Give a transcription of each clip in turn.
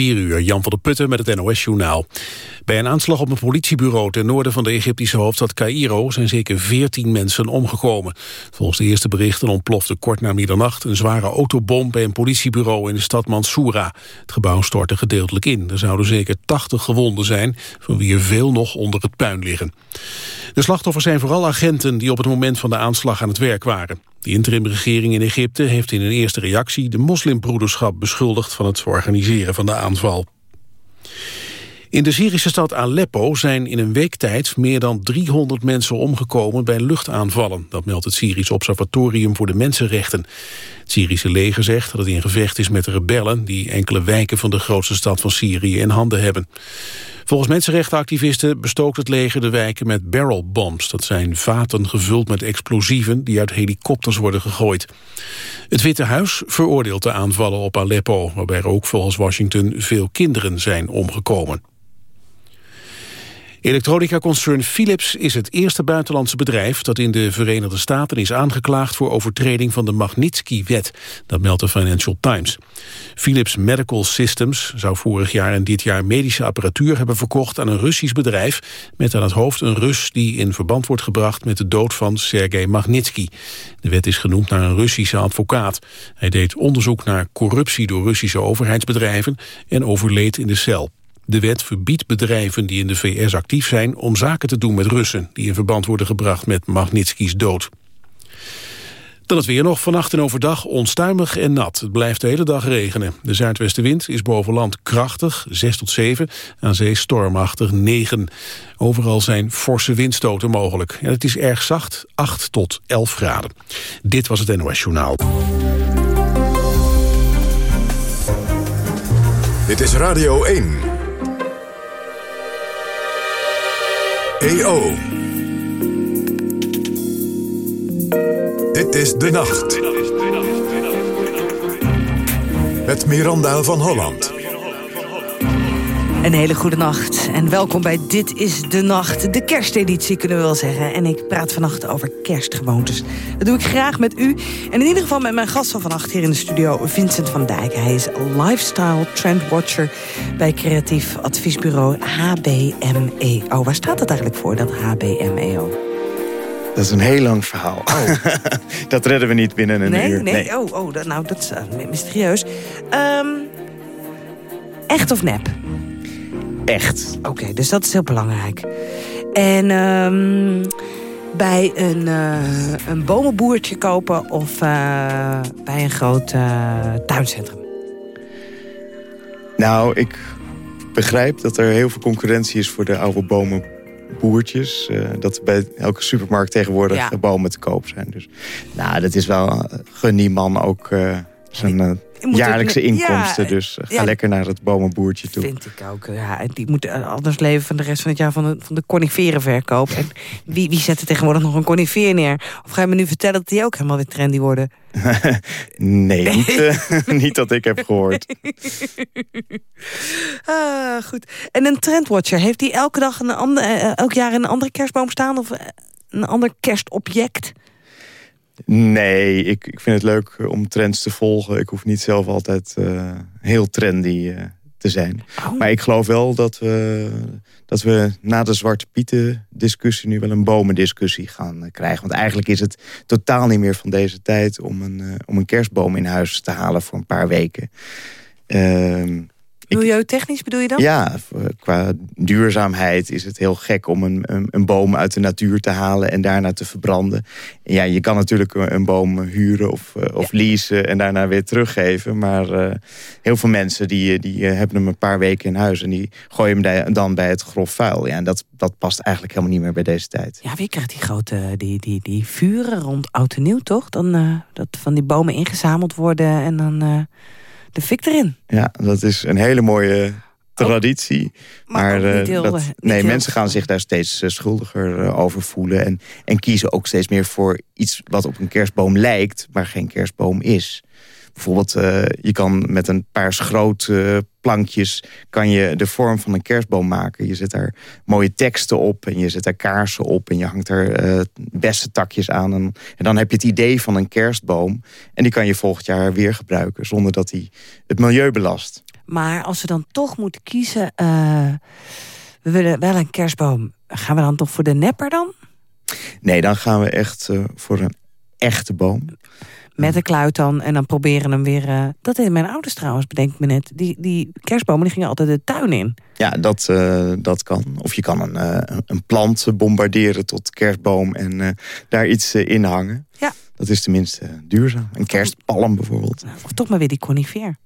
4 uur, Jan van der Putten met het NOS-journaal. Bij een aanslag op een politiebureau ten noorden van de Egyptische hoofdstad Cairo zijn zeker 14 mensen omgekomen. Volgens de eerste berichten ontplofte kort na middernacht een zware autobom bij een politiebureau in de stad Mansoura. Het gebouw stortte gedeeltelijk in. Er zouden zeker 80 gewonden zijn, van wie er veel nog onder het puin liggen. De slachtoffers zijn vooral agenten die op het moment van de aanslag aan het werk waren. De interimregering in Egypte heeft in een eerste reactie de moslimbroederschap beschuldigd van het organiseren van de aanval. In de Syrische stad Aleppo zijn in een week tijd meer dan 300 mensen omgekomen bij luchtaanvallen. Dat meldt het Syrisch Observatorium voor de Mensenrechten. Het Syrische leger zegt dat het in gevecht is met rebellen die enkele wijken van de grootste stad van Syrië in handen hebben. Volgens mensenrechtenactivisten bestookt het leger de wijken met barrelbombs. Dat zijn vaten gevuld met explosieven die uit helikopters worden gegooid. Het Witte Huis veroordeelt de aanvallen op Aleppo... waarbij ook volgens Washington veel kinderen zijn omgekomen. Elektronica-concern Philips is het eerste buitenlandse bedrijf dat in de Verenigde Staten is aangeklaagd voor overtreding van de Magnitsky-wet. Dat meldt de Financial Times. Philips Medical Systems zou vorig jaar en dit jaar medische apparatuur hebben verkocht aan een Russisch bedrijf met aan het hoofd een Rus die in verband wordt gebracht met de dood van Sergei Magnitsky. De wet is genoemd naar een Russische advocaat. Hij deed onderzoek naar corruptie door Russische overheidsbedrijven en overleed in de cel. De wet verbiedt bedrijven die in de VS actief zijn om zaken te doen met Russen... die in verband worden gebracht met Magnitsky's dood. Dan het weer nog. Vannacht en overdag onstuimig en nat. Het blijft de hele dag regenen. De zuidwestenwind is boven land krachtig, 6 tot 7. Aan zee stormachtig, 9. Overal zijn forse windstoten mogelijk. En het is erg zacht, 8 tot 11 graden. Dit was het NOS Journaal. Dit is Radio 1. EO. Dit is De Nacht. Met Miranda van Holland. Een hele goede nacht en welkom bij Dit is de Nacht. De kersteditie kunnen we wel zeggen. En ik praat vannacht over kerstgewoontes. Dat doe ik graag met u. En in ieder geval met mijn gast van vannacht hier in de studio, Vincent van Dijk. Hij is lifestyle trendwatcher bij creatief adviesbureau HBMEO. Waar staat dat eigenlijk voor, dat HBMEO? Dat is een heel lang verhaal. Oh. dat redden we niet binnen een nee, uur. Nee, nee. Oh, oh, dat, nou, dat is uh, mysterieus. Um, echt of nep? Echt. Oké, dus dat is heel belangrijk. En um, bij een, uh, een bomenboertje kopen of uh, bij een groot uh, tuincentrum? Nou, ik begrijp dat er heel veel concurrentie is voor de oude bomenboertjes. dat bij elke supermarkt tegenwoordig ja. bomen te koop zijn. Dus nou, dat is wel gun man ook zijn jaarlijkse inkomsten. dus ga lekker naar het bomenboertje toe. Vind ik ook. Ja, die moet anders leven van de rest van het jaar van de, van de coniferenverkoop. En wie, wie zet er tegenwoordig nog een conifer neer? Of ga je me nu vertellen dat die ook helemaal weer trendy worden? nee, niet, uh, niet dat ik heb gehoord. ah, goed. En een trendwatcher, heeft die elke dag een ander, uh, elk jaar een andere kerstboom staan? Of een ander kerstobject? Nee, ik, ik vind het leuk om trends te volgen. Ik hoef niet zelf altijd uh, heel trendy uh, te zijn. Oh. Maar ik geloof wel dat we, dat we na de Zwarte Pieten discussie... nu wel een bomendiscussie gaan krijgen. Want eigenlijk is het totaal niet meer van deze tijd... om een, om een kerstboom in huis te halen voor een paar weken. Ehm, Milieutechnisch bedoel je dan? Ja, qua duurzaamheid is het heel gek om een, een, een, boom uit de natuur te halen en daarna te verbranden. En ja, je kan natuurlijk een boom huren of, eh, of leasen en daarna weer teruggeven. Maar uh, heel veel mensen die, die hebben hem een paar weken in huis en die gooien hem dan bij het grof vuil. Ja, en dat, dat past eigenlijk helemaal niet meer bij deze tijd. Ja, wie krijgt die grote die, die, die vuren rond oud en nieuw, toch? Dan uh, dat van die bomen ingezameld worden en dan de fik erin. Ja, dat is een hele mooie traditie. Oh, maar, maar heel, dat, nee, mensen gaan zich daar steeds schuldiger over voelen. En, en kiezen ook steeds meer voor iets wat op een kerstboom lijkt, maar geen kerstboom is. Bijvoorbeeld, uh, je kan met een paar grote plankjes... kan je de vorm van een kerstboom maken. Je zet daar mooie teksten op en je zet daar kaarsen op... en je hangt er uh, beste takjes aan. En, en, dan heb je het idee van een kerstboom. En die kan je volgend jaar weer gebruiken... zonder dat die het milieu belast. Maar als we dan toch moeten kiezen... we willen wel een kerstboom. Gaan we dan toch voor de nepper dan? Nee, dan gaan we echt voor een echte boom. Met de kluit dan. En dan proberen hem weer... Uh, dat in mijn ouders trouwens, bedenk ik me net. Die, die kerstbomen die gingen altijd de tuin in. Ja, dat, uh, dat kan. Of je kan een, uh, een plant bombarderen tot kerstboom... en daar iets in hangen. Ja. Dat is tenminste duurzaam. Een kerstpalm bijvoorbeeld. Of toch maar weer die conifeer.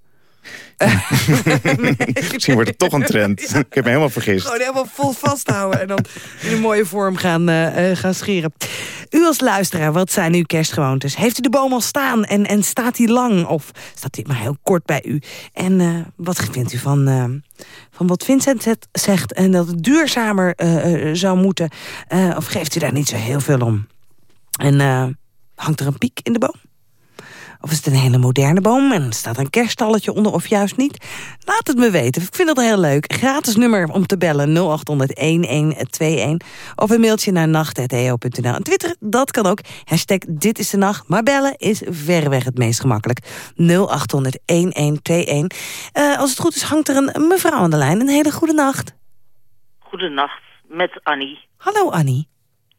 Misschien wordt het toch een trend. Ik heb me helemaal vergist. Gewoon helemaal vol vasthouden en dan in een mooie vorm gaan, uh, gaan scheren. Als luisteraar, wat zijn uw kerstgewoontes? Heeft u de boom al staan en, en staat die lang? Of staat die maar heel kort bij u? En uh, wat vindt u van, uh, van wat Vincent zegt... en dat het duurzamer zou moeten? of geeft u daar niet zo heel veel om? En hangt er een piek in de boom? Of is het een hele moderne boom en staat een kerststalletje onder of juist niet? Laat het me weten. Ik vind het heel leuk. Gratis nummer om te bellen 0800-1121. Of een mailtje naar nacht.eo.nl. En Twitter, dat kan ook. Hashtag dit is de nacht. Maar bellen is verreweg het meest gemakkelijk. 0800-1121. Uh, als het goed is hangt er een mevrouw aan de lijn. Een hele goede nacht. Goedenacht, met Annie. Hallo Annie.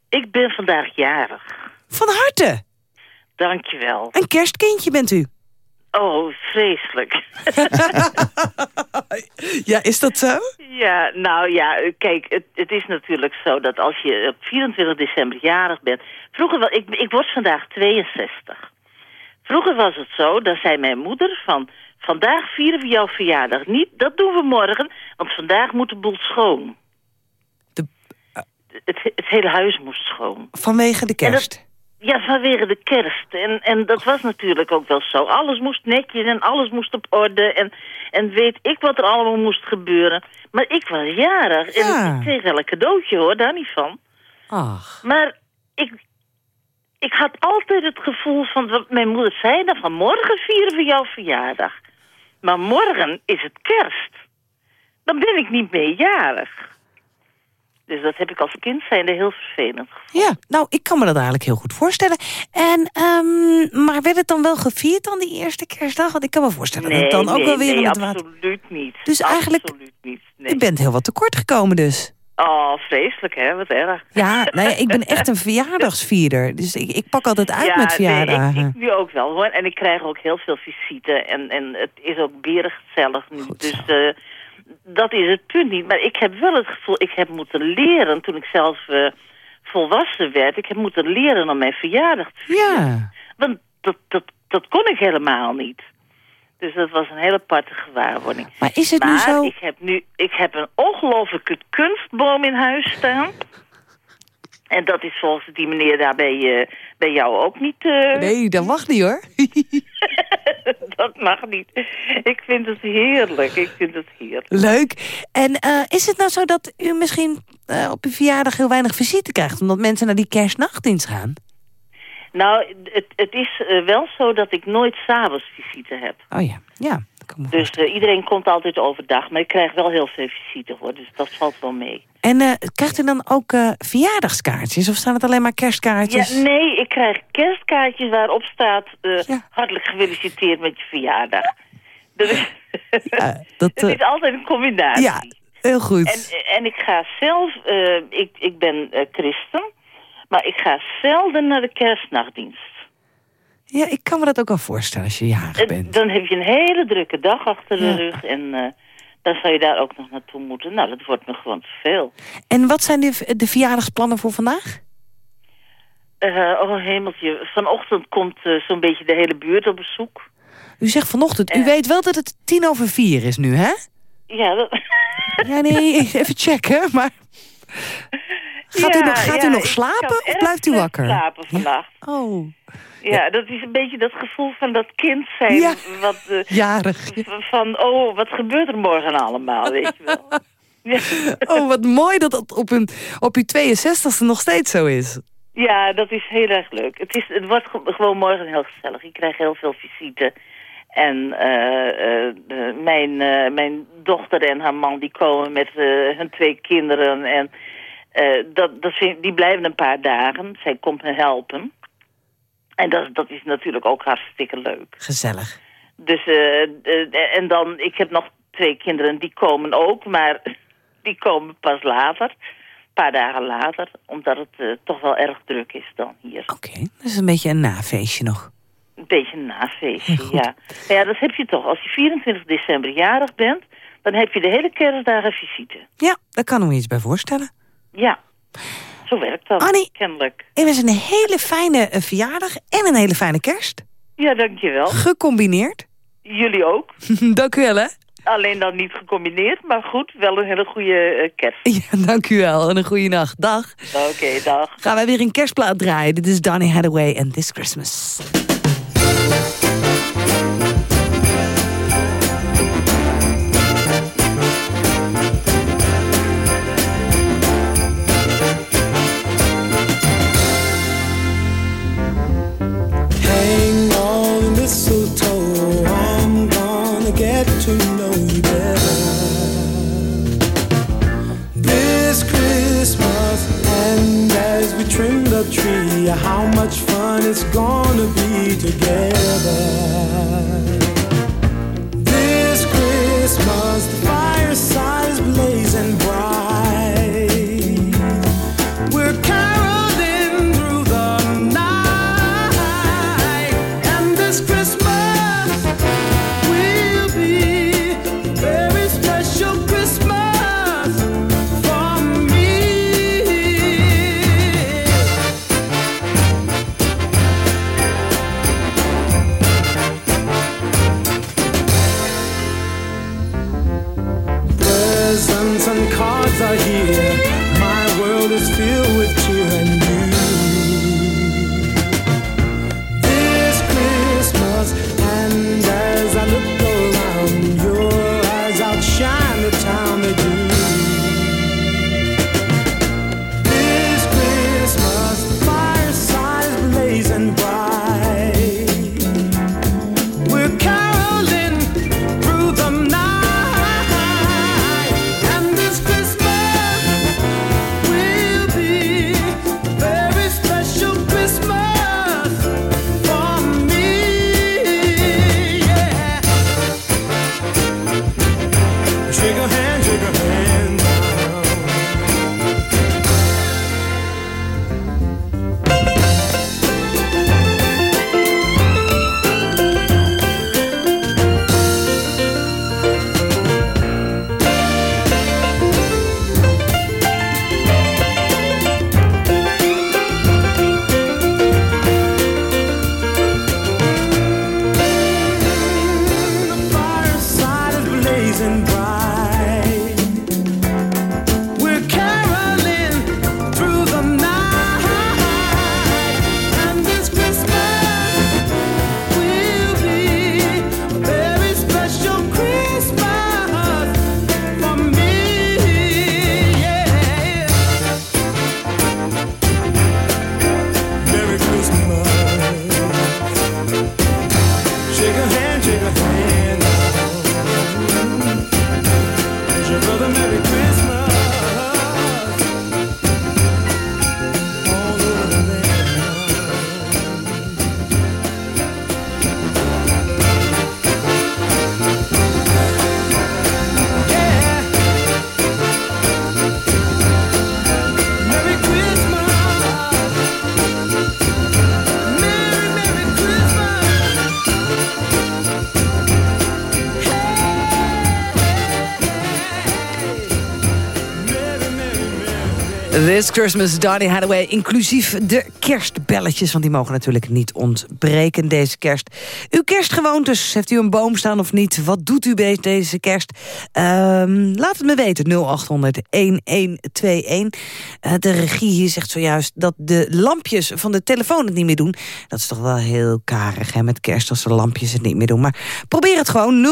Ik ben vandaag jarig. Van harte. Dankjewel. Een kerstkindje bent u. Oh, vreselijk. ja, is dat zo? Ja, nou ja, kijk, het, het, is natuurlijk zo dat als je op 24 december jarig bent... Vroeger, wel, ik, ik word vandaag 62. Vroeger was het zo, dan zei mijn moeder van... Vandaag vieren we jouw verjaardag niet, dat doen we morgen, want vandaag moet de boel schoon. De, het, het hele huis moest schoon. Vanwege de kerst? Ja, vanwege de kerst. En, en dat was natuurlijk ook wel zo. Alles moest netjes en alles moest op orde. En, en weet ik wat er allemaal moest gebeuren. Maar ik was jarig. En ik kreeg wel een cadeautje hoor, daar niet van. Ach. Maar ik, ik had altijd het gevoel van wat mijn moeder zei. Dan van morgen vieren we jouw verjaardag. Maar morgen is het kerst. Dan ben ik niet meer jarig. Dus dat heb ik als kind zijnde heel vervelend Ja, nou, ik kan me dat eigenlijk heel goed voorstellen. En, um, maar werd het dan wel gevierd dan die eerste kerstdag? Want ik kan me voorstellen nee, dat het dan nee, ook wel weer nee, in het water... absoluut niet. Dus eigenlijk, absoluut niet. Nee. u bent heel wat tekort gekomen dus. Oh, vreselijk hè, wat erg. Ja, nee, ik ben echt een verjaardagsvierder. Dus ik, ik pak altijd uit met verjaardagen. Nee, ik, ik nu ook wel hoor. En ik krijg ook heel veel visite. En, en het is ook berig gezellig nu. Goed dus uh, dat is het punt niet. Maar ik heb wel het gevoel, ik heb moeten leren toen ik zelf uh, volwassen werd. Ik heb moeten leren om mijn verjaardag te vieren. Ja. Want dat, dat, dat kon ik helemaal niet. Dus dat was een hele aparte gewaarwording. Maar is het maar nu zo... ik heb nu ik heb een ongelofelijke kunstboom in huis staan. En dat is volgens die meneer daar bij, uh, bij jou ook niet... Uh... Nee, dat mag niet hoor. dat mag niet. Ik vind het heerlijk. Ik vind het heerlijk. Leuk. En uh, is het nou zo dat u misschien op uw verjaardag heel weinig visite krijgt... omdat mensen naar die kerstnachtdienst gaan? Nou, het, het is wel zo dat ik nooit s'avonds visite heb. Oh ja, ja. Dus uh, iedereen komt altijd overdag, maar ik krijg wel heel veel visite hoor, dus dat valt wel mee. En uh, krijgt u dan ook uh, verjaardagskaartjes of staan het alleen maar kerstkaartjes? Ja, nee, ik krijg kerstkaartjes waarop staat ja. hartelijk gefeliciteerd met je verjaardag. Dus ja, dat, het is altijd een combinatie. Ja, heel goed. En, en ik ga zelf, ik, ik ben christen, maar ik ga zelden naar de kerstnachtdienst. Ja, ik kan me dat ook wel voorstellen als je jarig bent. Dan heb je een hele drukke dag achter de ja. rug en uh, dan zou je daar ook nog naartoe moeten. Nou, dat wordt me gewoon te veel. En wat zijn de, de verjaardagsplannen voor vandaag? Uh, oh hemeltje, vanochtend komt uh, zo'n beetje de hele buurt op bezoek. U zegt vanochtend, u weet wel dat het tien over vier is nu, hè? Ja, dat... ja nee, even checken, maar... Gaat, ja, u nog, gaat ja, u nog slapen of blijft u wakker? slapen vandaag. Ja? Oh. Ja, dat is een beetje dat gevoel van dat kind zijn. Wat, uh, jarig. Van, oh, wat gebeurt er morgen allemaal, weet je wel. Oh, wat mooi dat dat op, een, op uw 62e nog steeds zo is. Ja, dat is heel erg leuk. Het, is, het wordt gewoon morgen heel gezellig. Ik krijg heel veel visite. En uh, uh, mijn, mijn dochter en haar man die komen met hun twee kinderen. En dat, dat vind, die blijven een paar dagen. Zij komt me helpen. En dat, dat is natuurlijk ook hartstikke leuk. Gezellig. Dus, uh, uh, en dan, ik heb nog twee kinderen die komen ook, maar die komen pas later. Een paar dagen later, omdat het toch wel erg druk is dan hier. Oké, okay, dat is een beetje een nafeestje nog. Een beetje een nafeestje, ja. ja. dat heb je toch. Als je 24 december jarig bent, dan heb je de hele kerstdagen visite. Ja, daar kan ik me iets bij voorstellen. Ja, zo werkt dat, Annie, kennelijk. Het was een hele fijne uh, verjaardag en een hele fijne kerst. Ja, dankjewel. Gecombineerd. Jullie ook. Dank u wel, hè. Alleen dan niet gecombineerd, maar goed, wel een hele goede uh, kerst. Ja, dank u wel en een goede nacht. Dag. Oké, okay, dag. Gaan wij weer een kerstplaat draaien. Dit is Donny Hathaway en This Christmas. How much fun it's gonna be together. This Christmas, Donny Hathaway, inclusief de kerstbelletjes... want die mogen natuurlijk niet ontbreken deze kerst. Kerstgewoontes, heeft u een boom staan of niet? Wat doet u deze kerst? Ehm, laat het me weten, 0800-1121. Eh, de regie hier zegt zojuist dat de lampjes van de telefoon het niet meer doen. Dat is toch wel heel karig hè, met kerst als de lampjes het niet meer doen. Maar probeer het gewoon, 0800-1121.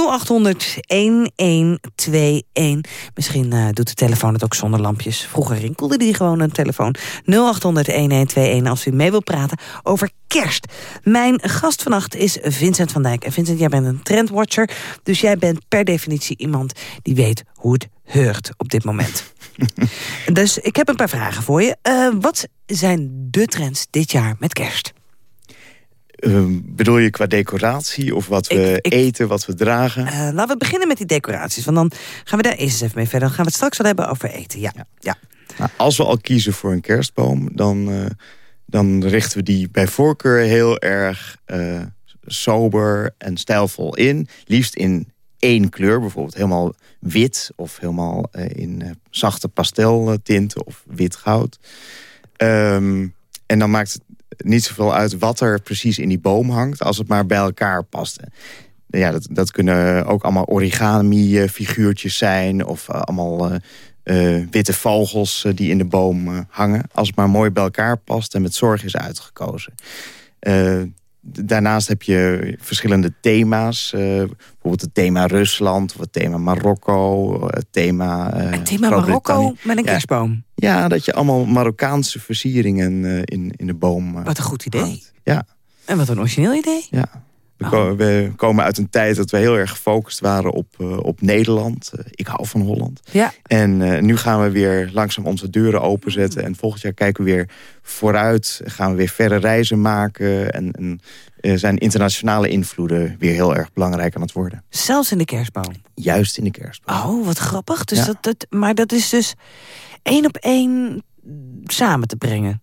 Misschien eh, doet de telefoon het ook zonder lampjes. Vroeger rinkelde die gewoon een telefoon. 0800-1121 als u mee wilt praten over kerst. Mijn gast vannacht is Vincent van Dijk. En Vincent, jij bent een trendwatcher. Dus jij bent per definitie iemand die weet hoe het heurt op dit moment. dus ik heb een paar vragen voor je. Uh, wat zijn de trends dit jaar met kerst? Ehm, bedoel je qua decoratie of wat we eten, wat we dragen? Uh, laten we beginnen met die decoraties. Want dan gaan we daar eerst even mee verder. Dan gaan we het straks wel hebben over eten. Ja. ja. Nou, als we al kiezen voor een kerstboom... dan, uh, dan richten we die bij voorkeur heel erg sober en stijlvol in. Liefst in één kleur. Bijvoorbeeld helemaal wit of helemaal in zachte pasteltinten of wit goud. Um, en dan maakt het niet zoveel uit wat er precies in die boom hangt... als het maar bij elkaar past. Ja, dat, dat kunnen ook allemaal origami-figuurtjes zijn... of allemaal witte vogels die in de boom hangen. Als het maar mooi bij elkaar past en met zorg is uitgekozen. Daarnaast heb je verschillende thema's. Uh, bijvoorbeeld het thema Rusland, of het thema Marokko, het thema... Uh, het thema Marokko met een kerstboom? Ja, dat je allemaal Marokkaanse versieringen uh, in, in de boom Wat een goed idee. Ja. En wat een origineel idee. Ja. We, komen uit een tijd dat we heel erg gefocust waren op, uh, op Nederland. Uh, ik hou van Holland. Ja. En uh, nu gaan we weer langzaam onze deuren openzetten. En volgend jaar kijken we weer vooruit. Gaan we weer verre reizen maken. En, en zijn internationale invloeden weer heel erg belangrijk aan het worden. Zelfs in de kerstboom? Juist in de kerstboom. Oh, wat grappig. Dus dat, dat, maar dat is dus één op één samen te brengen.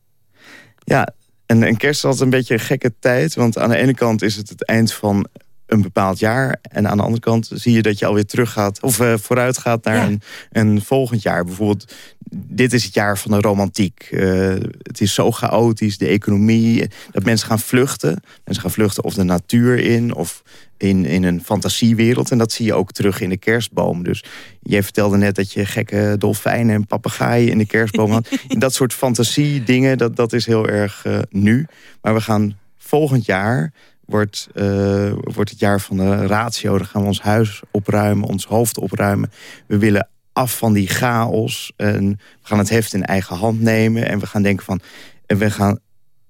Ja, en, en kerst is altijd een beetje een gekke tijd. Want aan de ene kant is het het eind van een bepaald jaar. En aan de andere kant zie je dat je alweer terug gaat... of uh, vooruit gaat naar een, een volgend jaar. Bijvoorbeeld, dit is het jaar van de romantiek. Uh, het is zo chaotisch, de economie. Dat mensen gaan vluchten. Mensen gaan vluchten of de natuur in... of in, in een fantasiewereld. En dat zie je ook terug in de kerstboom. Dus jij vertelde net dat je gekke dolfijnen en papegaaien in de kerstboom had. dat soort fantasie dingen, dat, dat is heel erg uh, nu. Maar we gaan volgend jaar wordt, uh, wordt het jaar van de ratio. Dan gaan we ons huis opruimen, ons hoofd opruimen. We willen af van die chaos. En we gaan het heft in eigen hand nemen. En we gaan denken van... We gaan,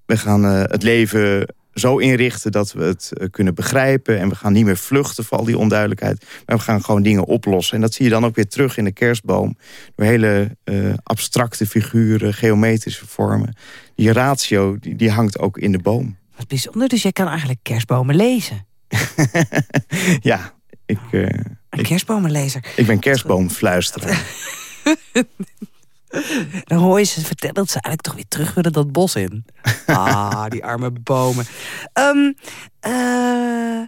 we gaan uh, het leven zo inrichten dat we het uh, kunnen begrijpen. En we gaan niet meer vluchten voor al die onduidelijkheid. Maar we gaan gewoon dingen oplossen. En dat zie je dan ook weer terug in de kerstboom. Door hele abstracte figuren, geometrische vormen. Die ratio, die hangt ook in de boom. Wat bijzonder, dus jij kan eigenlijk kerstbomen lezen. ja, ik... Uh, een kerstbomenlezer. Ik ben kerstboomfluisteraar. Dan hoor je ze vertellen dat ze eigenlijk toch weer terug willen dat bos in. Ah, die arme bomen. Um, uh,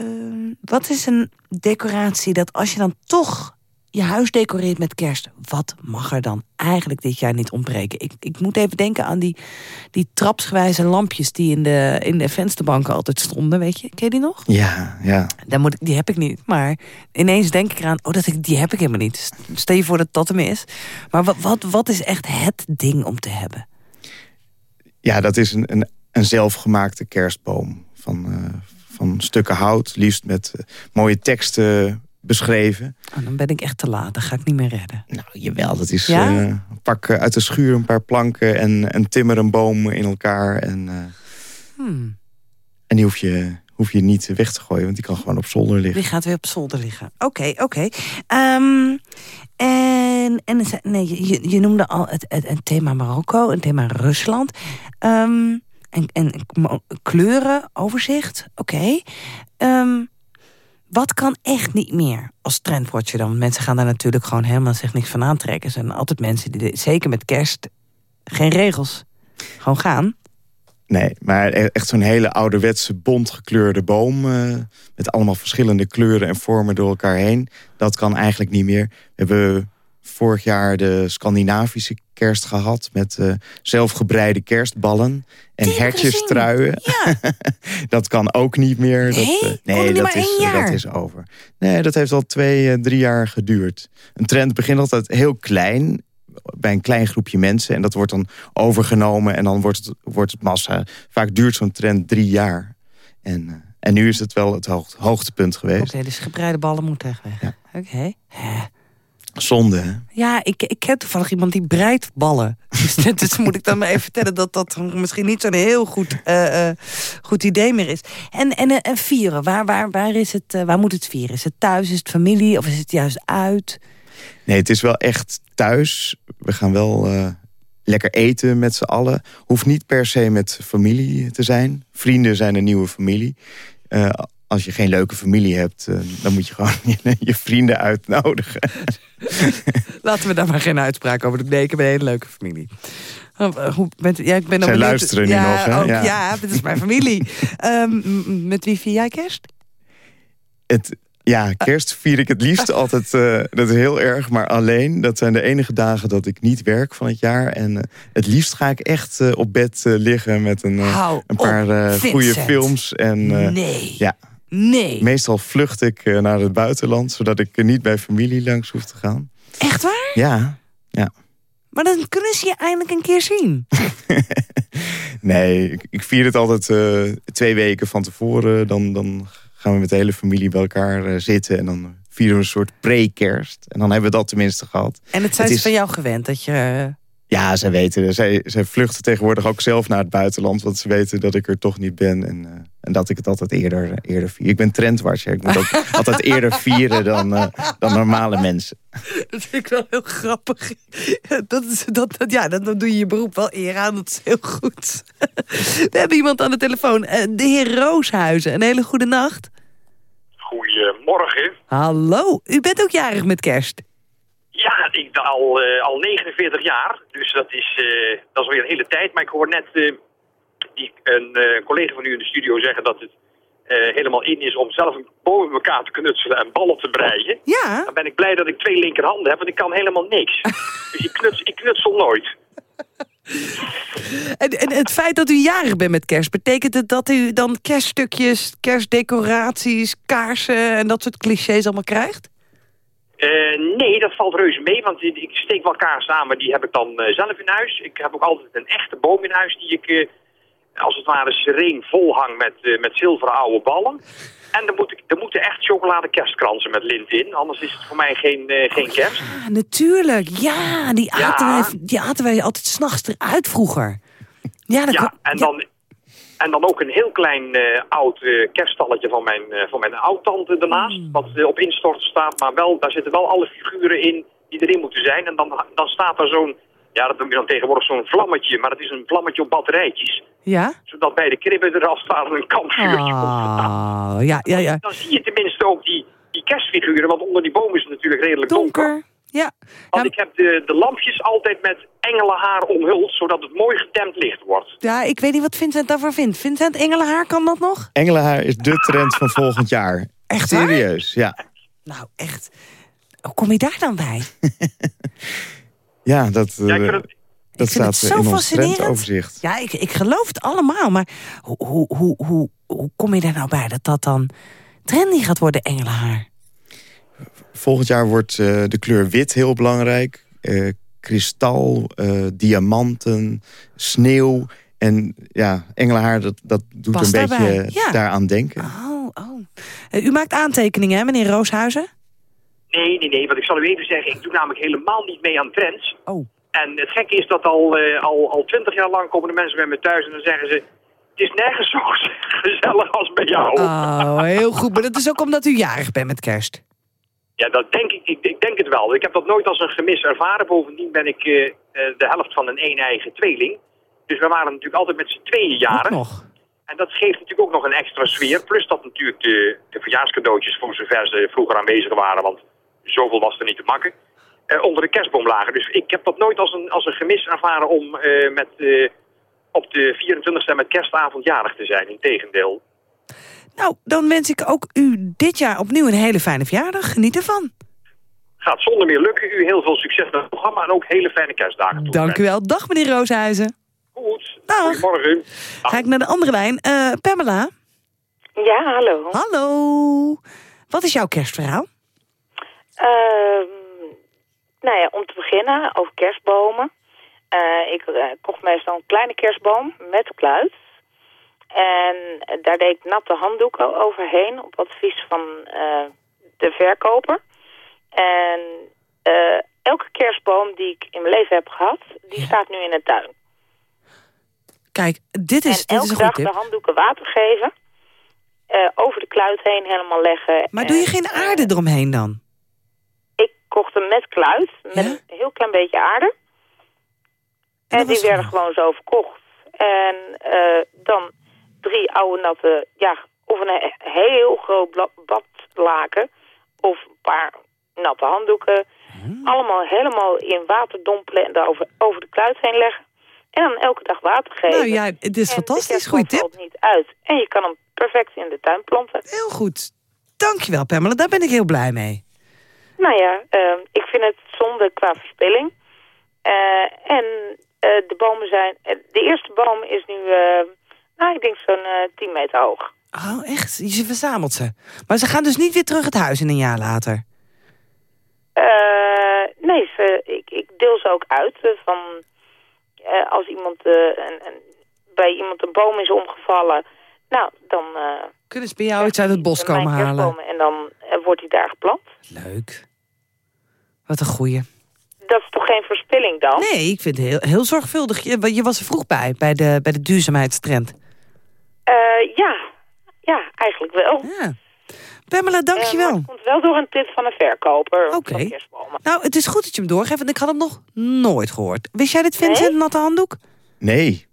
uh, wat is een decoratie dat als je dan toch je huis decoreert met kerst. Wat mag er dan eigenlijk dit jaar niet ontbreken? Ik, ik moet even denken aan die, die trapsgewijze lampjes... die in de, in de vensterbanken altijd stonden, weet je? Ken je die nog? Ja, ja. Daar moet ik, die heb ik niet. Maar ineens denk ik eraan, oh, dat ik, die heb ik helemaal niet. Stel je voor dat dat hem is. Maar wat, wat, wat is echt het ding om te hebben? Ja, dat is een, een, een zelfgemaakte kerstboom. Van, uh, van stukken hout, liefst met uh, mooie teksten beschreven. Oh, dan ben ik echt te laat, dan ga ik niet meer redden. Nou, jawel, dat is... Ja? Uh, pak uit de schuur een paar planken en, en timmer een boom in elkaar. En, uh, hmm. en die hoef je, hoef je niet weg te gooien, want die kan gewoon op zolder liggen. Die gaat weer op zolder liggen. Oké, oké. Okay. Um, en en nee, je, je noemde al het, het, het, thema Marokko, een thema Rusland. Um, en, en kleuren, overzicht, oké. Okay. Um, wat kan echt niet meer als trendwatcher dan? Mensen gaan daar natuurlijk gewoon helemaal zich niks van aantrekken. Er zijn altijd mensen die, zeker met kerst, geen regels. Gewoon gaan. Nee, maar e-, echt zo'n hele ouderwetse bont gekleurde boom... Uh, met allemaal verschillende kleuren en vormen door elkaar heen. Dat kan eigenlijk niet meer. We hebben vorig jaar de Scandinavische kerst gehad... met uh, zelfgebreide kerstballen en hertjestruien. Ja. dat kan ook niet meer. Nee, dat, uh, nee dat, is, jaar. dat is over. Nee, dat heeft al twee, uh, drie jaar geduurd. Een trend begint altijd heel klein bij een klein groepje mensen. En dat wordt dan overgenomen en dan wordt het, wordt het massa. Vaak duurt zo'n trend drie jaar. En, en nu is het wel het hoogtepunt geweest. Oké, okay, dus gebreide ballen moeten echt weg. Ja. Oké. Okay. Zonde, hè? Ja, ik, ik ken toevallig iemand die breidt ballen. Dus, dus moet ik dan maar even vertellen dat dat misschien niet zo'n heel goed, uh, uh, goed idee meer is. En, en, uh, en vieren, waar, waar, waar, is het, waar moet het vieren? Is het thuis, is het familie of is het juist uit? Nee, het is wel echt thuis. We gaan wel lekker eten met z'n allen. Hoeft niet per se met familie te zijn. Vrienden zijn een nieuwe familie. Als je geen leuke familie hebt, uh, dan moet je gewoon je, je, vrienden uitnodigen. Laten we daar maar geen uitspraak over doen. Nee, ik heb een hele leuke familie. Oh, hoe bent, ja, ik ben Zij luisteren nu ja, nog, hè? Ook, ja. ja, dit is mijn familie. um, met wie vier jij kerst? Het, ja, kerst vier ik het liefst altijd. Uh, dat is heel erg, maar alleen. Dat zijn de enige dagen dat ik niet werk van het jaar. En uh, het liefst ga ik echt uh, op bed liggen met een, een paar goede films. En, nee. Ja. Nee. Meestal vlucht ik naar het buitenland, zodat ik niet bij familie langs hoef te gaan. Echt waar? Ja, ja. Maar dan kunnen ze je eindelijk een keer zien. nee, ik, ik, vier het altijd uh, twee weken van tevoren. Dan, dan gaan we met de hele familie bij elkaar uh, zitten. En dan vieren we een soort pre-kerst. En dan hebben we dat tenminste gehad. En het zijn het is... van jou gewend dat je... Ja, zij weten. Zij, zij vluchten tegenwoordig ook zelf naar het buitenland. Want ze weten dat ik er toch niet ben. En, uh, en dat ik het altijd eerder, eerder vier. Ik ben trendwatcher. Ik moet ook altijd eerder vieren dan, uh, dan normale mensen. Dat vind ik wel heel grappig. Dat is, dat, dat, ja, dan doe je je beroep wel eer aan. Dat is heel goed. We hebben iemand aan de telefoon. Uh, de heer Rooshuizen. Een hele goede nacht. Goedemorgen. Hallo. U bent ook jarig met kerst. Ja, ik al, uh, al 49 jaar. Dus dat is, uh, dat is weer een hele tijd. Maar ik hoor net uh, die, een collega van u in de studio zeggen dat het helemaal in is om zelf een boom in elkaar te knutselen en ballen te breien. Ja. Dan ben ik blij dat ik twee linkerhanden heb, want ik kan helemaal niks. dus ik, knuts, ik knutsel nooit. En, en, het feit dat u jarig bent met kerst, betekent het dat u dan kerststukjes, kerstdecoraties, kaarsen en dat soort clichés allemaal krijgt? Uh, nee, dat valt reuze mee, want ik steek wel kaarsen aan, maar die heb ik dan uh, zelf in huis. Ik heb ook altijd een echte boom in huis die ik, uh, als het ware, sereen vol hang met, met zilveren oude ballen. En er, moet ik, er moeten echt chocolade kerstkransen met lint in, anders is het voor mij geen, geen kerst. Ja, natuurlijk. Ja, die aten, ja. Wij, die aten wij altijd s'nachts eruit vroeger. Ja, dat ja en dan... En dan ook een heel klein uh, oud uh, kerststalletje van mijn, uh, van mijn oud-tante ernaast. Mm. Wat op instorten staat. Maar wel, daar zitten wel alle figuren in die erin moeten zijn. En dan, dan staat er zo'n, ja dat noem je dan tegenwoordig zo'n vlammetje. Maar het is een vlammetje op batterijtjes. Ja? Zodat bij de kribben er als het een kampvuurtje ah, komt. Ja, ja, ja. Dan, dan zie je tenminste ook die, die kerstfiguren. Want onder die boom is het natuurlijk redelijk donker. donker. Ja. Want ja. ik heb de, de lampjes altijd met engelenhaar omhuld, zodat het mooi gedempt licht wordt. Ja, ik weet niet wat Vincent daarvoor vindt. Vincent, engelenhaar, kan dat nog? Engelenhaar is de trend van volgend jaar. Echt Serieus, waar? ja. Nou, echt. Hoe kom je daar dan bij? ja, dat... Ja, ik het... Dat staat zo in ons trendoverzicht. Ja, ik, ik geloof het allemaal. Maar hoe, hoe, hoe, hoe, hoe kom je daar nou bij dat dat dan trendy gaat worden, engelenhaar? Volgend jaar wordt uh, de kleur wit heel belangrijk. Uh, kristal, uh, diamanten, sneeuw. En ja, engelenhaar, dat, dat doet Past een daarbij. beetje ja. daaraan denken. Oh, oh. u maakt aantekeningen, hè, meneer Rooshuizen? Nee, nee, nee. Want ik zal u even zeggen, ik doe namelijk helemaal niet mee aan trends. Oh. En het gekke is dat al, al, al twintig jaar lang komen de mensen bij me thuis en dan zeggen ze... Het is nergens zo gezellig als bij jou. Oh, heel goed. Maar dat is ook omdat u jarig bent met kerst. Ja, dat denk ik, ik, ik, denk het wel. Ik heb dat nooit als een gemis ervaren. Bovendien ben ik uh, de helft van een een-eigen tweeling. Dus we waren natuurlijk altijd met z'n tweeën jaren. nog. En dat geeft natuurlijk ook nog een extra sfeer. Plus dat natuurlijk de, de verjaarscadeautjes voor zover ze vroeger aanwezig waren. Want zoveel was er niet te makken. Uh, onder de kerstboom lagen. Dus ik heb dat nooit als een, als een gemis ervaren om uh, met, op de 24e met kerstavond jarig te zijn. Integendeel. Nou, dan wens ik ook u dit jaar opnieuw een hele fijne verjaardag. Geniet ervan. Gaat zonder meer lukken. U heel veel succes met het programma en ook hele fijne kerstdagen. Toe. Dank u wel. Dag meneer Rooshuizen. Goed. Dag. Goedemorgen. Dag. Ga ik naar de andere lijn. Uh, Pamela. Ja, hallo. Hallo. Wat is jouw kerstverhaal? Uh, nou ja, om te beginnen over kerstbomen. Uh, ik uh, kocht meestal een kleine kerstboom met kluit. En daar deed ik natte handdoeken overheen op advies van uh, de verkoper. En uh, elke kerstboom die ik in mijn leven heb gehad, die ja. staat nu in de tuin. Kijk, dit is, en dit is een elke goed tip. de handdoeken water geven. Uh, over de kluit heen helemaal leggen. Maar doe je geen aarde eromheen dan? Ik kocht hem met kluit, met Ja? een heel klein beetje aarde. En, die werden gewoon zo verkocht. En dan drie oude natte, ja, of een heel groot badlaken of een paar natte handdoeken. Hmm. Allemaal helemaal in water dompelen en daar over, over de kluit heen leggen. En dan elke dag water geven. Nou ja, het is fantastisch. Goeie tip. valt niet uit. En je kan hem perfect in de tuin planten. Heel goed. Dankjewel, Pamela. Daar ben ik heel blij mee. Nou ja, uh, ik vind het zonde qua verspilling. Uh, en uh, de bomen zijn... Eh, de eerste boom is nu, nou, ik denk zo'n 10 meter hoog. Oh, echt? Je verzamelt ze. Maar ze gaan dus niet weer terug het huis in een jaar later? nee, ze, ik, ik deel ze ook uit. Van, als iemand een, een, bij iemand een boom is omgevallen... Nou, dan... Kunnen ze bij jou iets uit het bos komen halen? En dan wordt hij daar geplant. Leuk. Wat een goeie. Dat is toch geen verspilling dan? Nee, ik vind het heel, heel zorgvuldig. Je, je was er vroeg bij, bij de, bij de duurzaamheidstrend. Uh, ja. ja, eigenlijk wel. Ja. Pamela, dankjewel. Uh, het komt wel door een tip van een verkoper. Oké. Nou, het is goed dat je hem doorgeeft, want ik had hem nog nooit gehoord. Wist jij dit, Vincent, nee? natte handdoek? Nee.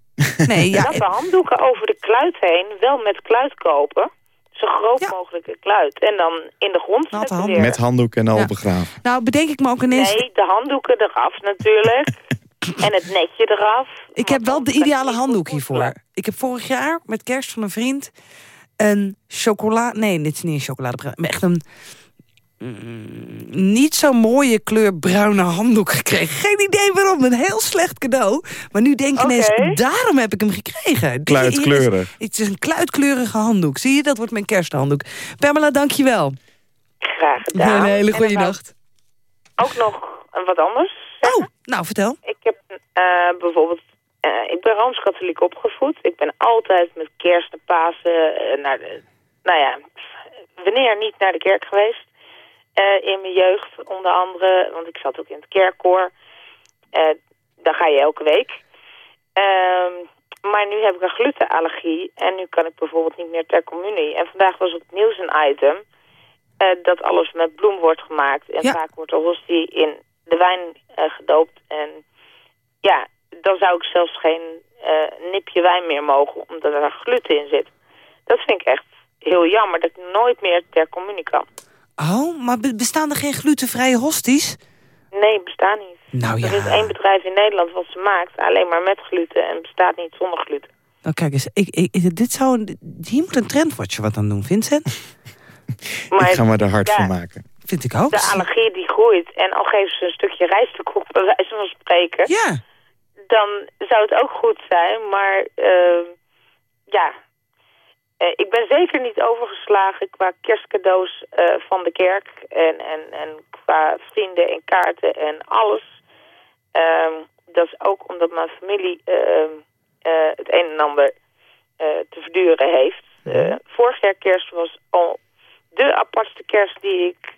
nee ja, natte handdoeken over de kluit heen, wel met kluit kopen zo groot mogelijke kluit. En dan in de grond zetten Met handdoeken en al begraven. Nou, bedenk ik me ook ineens... Nee, de handdoeken eraf natuurlijk. en het netje eraf. Ik heb wel de ideale handdoek hiervoor. Ik heb vorig jaar met kerst van een vriend een chocola... Nee, dit is niet een chocolade. Echt een Mm, niet zo'n mooie kleur bruine handdoek gekregen. Geen idee waarom, een heel slecht cadeau. Maar nu denk ik ineens, daarom heb ik hem gekregen. Kluitkleurig. Het is een kluitkleurige handdoek. Zie je, dat wordt mijn kersthanddoek. Pamela, dankjewel. Graag gedaan. Een hele goede nacht. Ook nog wat anders. Oh, nou vertel. Ik heb uh, bijvoorbeeld, uh, ik ben Rooms-Katholiek opgevoed. Ik ben altijd met kerst en Pasen uh, naar de, nou ja, wanneer niet naar de kerk geweest. In mijn jeugd, onder andere. Want ik zat ook in het kerkkoor. Daar ga je elke week. Uh, maar nu heb ik een glutenallergie. En nu kan ik bijvoorbeeld niet meer ter communie. En vandaag was op het nieuws een item... Uh, dat alles met bloem wordt gemaakt. En vaak wordt de hostie in de wijn gedoopt. En ja, dan zou ik zelfs geen nipje wijn meer mogen... omdat er gluten in zit. Dat vind ik echt heel jammer dat ik nooit meer ter communie kan. Oh, maar bestaan er geen glutenvrije hosties? Nee, bestaan niet. Nou ja. Er is één bedrijf in Nederland wat ze maakt, alleen maar met gluten en bestaat niet zonder gluten. Nou kijk eens, ik, ik, dit zou, hier moet een trendwatcher wat aan doen, Vincent. maar, ik ga me er hard ja, voor maken. Vind ik ook. De allergie die groeit en al geven ze een stukje rijstek op, bij wijze van spreken. Ja. Dan zou het ook goed zijn, maar uh, ja, uh, ik ben zeker niet overgeslagen qua kerstcadeaus uh, van de kerk en, en, en qua vrienden en kaarten en alles. Uh, dat is ook omdat mijn familie ehm, eh, het een en ander te verduren heeft. Mhm. vorig jaar kerst was al de apartste kerst die ik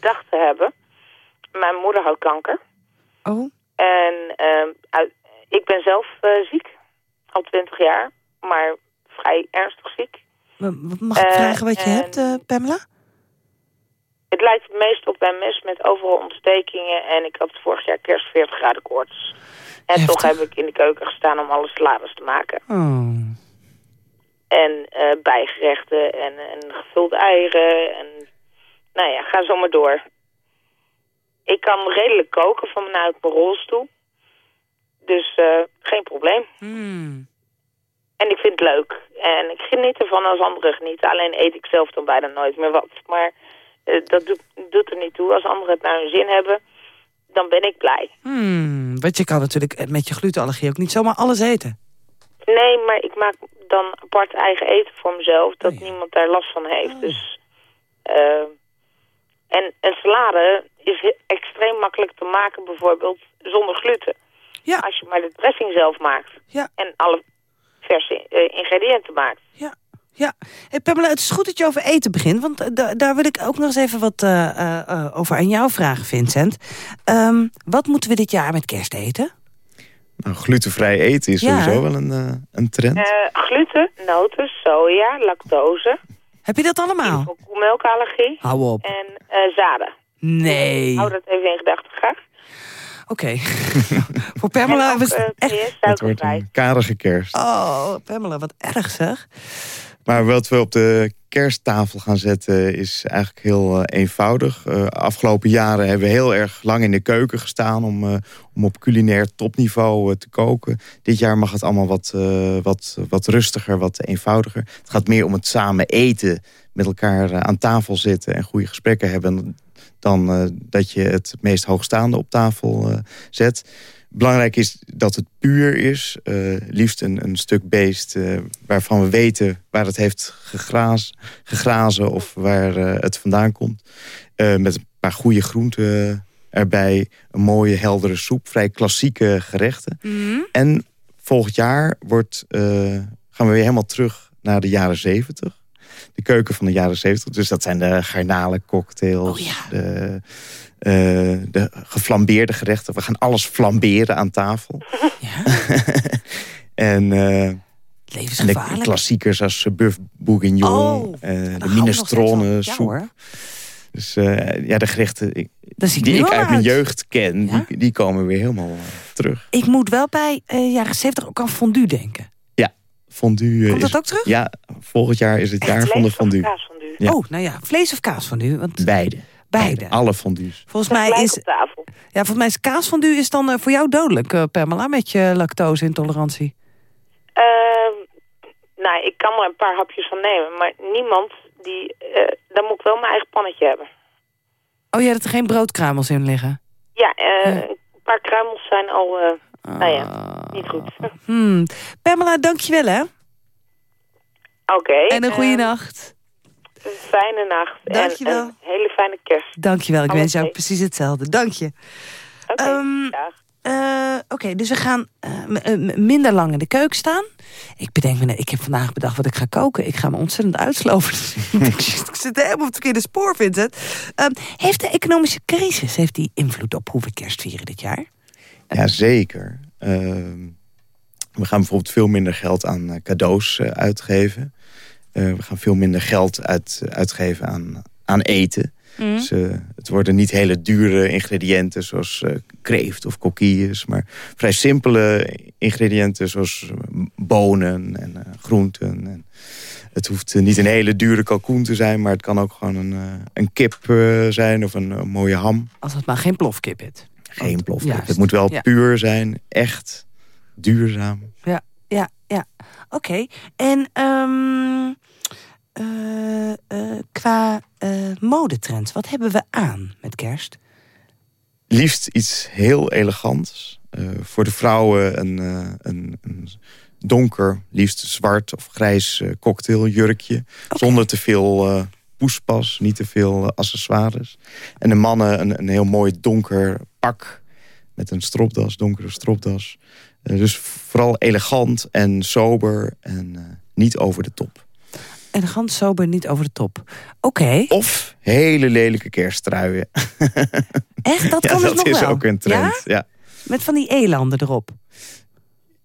dacht te hebben. Mijn moeder had kanker. Oh. En ehm, ik ben zelf ziek, al twintig jaar, maar vrij ernstig ziek. Mag ik vragen wat je hebt, Pamela? Het lijkt het meest op mes met overal ontstekingen. En ik had vorig jaar kerst 40 graden koorts. En toch heb ik in de keuken gestaan om alle salades te maken. Oh. En uh, bijgerechten en, en gevulde eieren. En nou ja, ga zo maar door. Ik kan redelijk koken vanuit mijn rolstoel. Dus uh, geen probleem. Mm. En ik vind het leuk. En ik geniet ervan als anderen genieten. Alleen eet ik zelf dan bijna nooit meer wat. Maar uh, dat doet, doet, er niet toe. Als anderen het naar hun zin hebben, dan ben ik blij. Hmm, want je kan natuurlijk met je glutenallergie ook niet zomaar alles eten. Nee, maar ik maak dan apart eigen eten voor mezelf. Dat oh niemand daar last van heeft. Oh. Dus, uh, en een salade is extreem makkelijk te maken bijvoorbeeld zonder gluten. Ja. Als je maar de dressing zelf maakt. Ja. En alle verse uh, ingrediënten maakt. Ja. Ja, hey Pamela, het is goed dat je over eten begint. Want uh, daar wil ik ook nog eens even wat uh, over aan jou vragen, Vincent. Um, wat moeten we dit jaar met kerst eten? Nou, glutenvrij eten is ja. sowieso wel een, een trend. gluten, noten, soja, lactose. Heb je dat allemaal? Koemelkallergie. Hou op. En zaden. Nee. Hou dat even in gedachten graag. oké. Voor Pamela was het echt... Het wordt een karige kerst. Oh, Pamela, wat erg zeg. Maar wat we op de kersttafel gaan zetten is eigenlijk heel uh, eenvoudig. Uh, afgelopen jaren hebben we heel erg lang in de keuken gestaan... om, uh, om op culinair topniveau te koken. Dit jaar mag het allemaal wat, wat, wat rustiger, wat eenvoudiger. Het gaat meer om het samen eten, met elkaar aan tafel zitten... en goede gesprekken hebben... dan dat je het meest hoogstaande op tafel zet... Belangrijk is dat het puur is. Uh, liefst een, een stuk beest uh, waarvan we weten waar het heeft gegrazen, gegrazen of waar uh, het vandaan komt. met een paar goede groenten erbij. Een mooie heldere soep. Vrij klassieke gerechten. Mm. En volgend jaar wordt, gaan we weer helemaal terug naar de jaren zeventig. De keuken van de jaren zeventig. Dus dat zijn de garnalen cocktails. Oh, ja. de, uh, de geflambeerde gerechten. We gaan alles flamberen aan tafel. Ja. en, uh, en de klassiekers als buff bourguignon, oh, uh, de minestrone soep. dus ja, de gerechten die ik uit mijn jeugd ken, ja? die, die, komen weer helemaal terug. Ik moet wel bij jaren 70 ook aan fondue denken. Ja, fondue. Komt dat ook terug? Ja, volgend jaar is het jaar van de fondue. Ja. Oh, nou ja, vlees of kaasfondue? Want... Beide. Beide. Alle fondues. Volgens mij is. Ja, volgens mij is kaasfondue is dan uh, voor jou dodelijk, uh, Pamela, met je lactose-intolerantie. Uh, nou, ik kan er een paar hapjes van nemen, maar niemand die. Uh, dan moet ik wel mijn eigen pannetje hebben. Oh, jij hebt er geen broodkruimels in liggen? Ja, een paar kruimels zijn al. Nou ja, niet goed. Hmm. Pamela, dankjewel hè. Oké. Okay, en een goede nacht. Een fijne nacht. Dankjewel. En een hele fijne kerst. Dankjewel, ik wens jou precies hetzelfde. Dank je. Oké, okay, uh, Oké, dus we gaan uh, minder lang in de keuken staan. Ik bedenk me net, ik heb vandaag bedacht wat ik ga koken. Ik ga me ontzettend uitsloven. ik zit helemaal op het verkeerde spoor, Vincent. Uh, heeft de economische crisis heeft die invloed op hoe we kerst vieren dit jaar? Ja, zeker. Ehm, we gaan bijvoorbeeld veel minder geld aan eh, cadeaus uitgeven. Uh, we gaan veel minder geld uit, uitgeven aan, aan eten. Mm. Dus, uh, het worden niet hele dure ingrediënten zoals uh, kreeft of coquilles. Maar vrij simpele ingrediënten zoals bonen en groenten. En het hoeft niet een hele dure kalkoen te zijn. Maar het kan ook gewoon een, een kip zijn of een, een, mooie ham. Als het maar geen plofkip is. Geen plofkip. Het moet wel ja. puur zijn. Echt duurzaam. Ja, ja, ja. Oké. Okay. En... Um... Uh, uh, qua uh, modetrends, wat hebben we aan met kerst? Liefst iets heel elegants. voor de vrouwen een, een, een, donker, liefst zwart of grijs cocktailjurkje. Okay. Zonder te veel poespas, niet te veel accessoires. En de mannen een, een heel mooi donker pak met een stropdas, donkere stropdas. dus vooral elegant en sober en niet over de top elegant, sober, niet over de top. Oké. Okay. Of hele lelijke kerststruien. Echt? Dat ja, kan dat nog is wel. ook een trend. Ja? ja? Met van die elanden erop.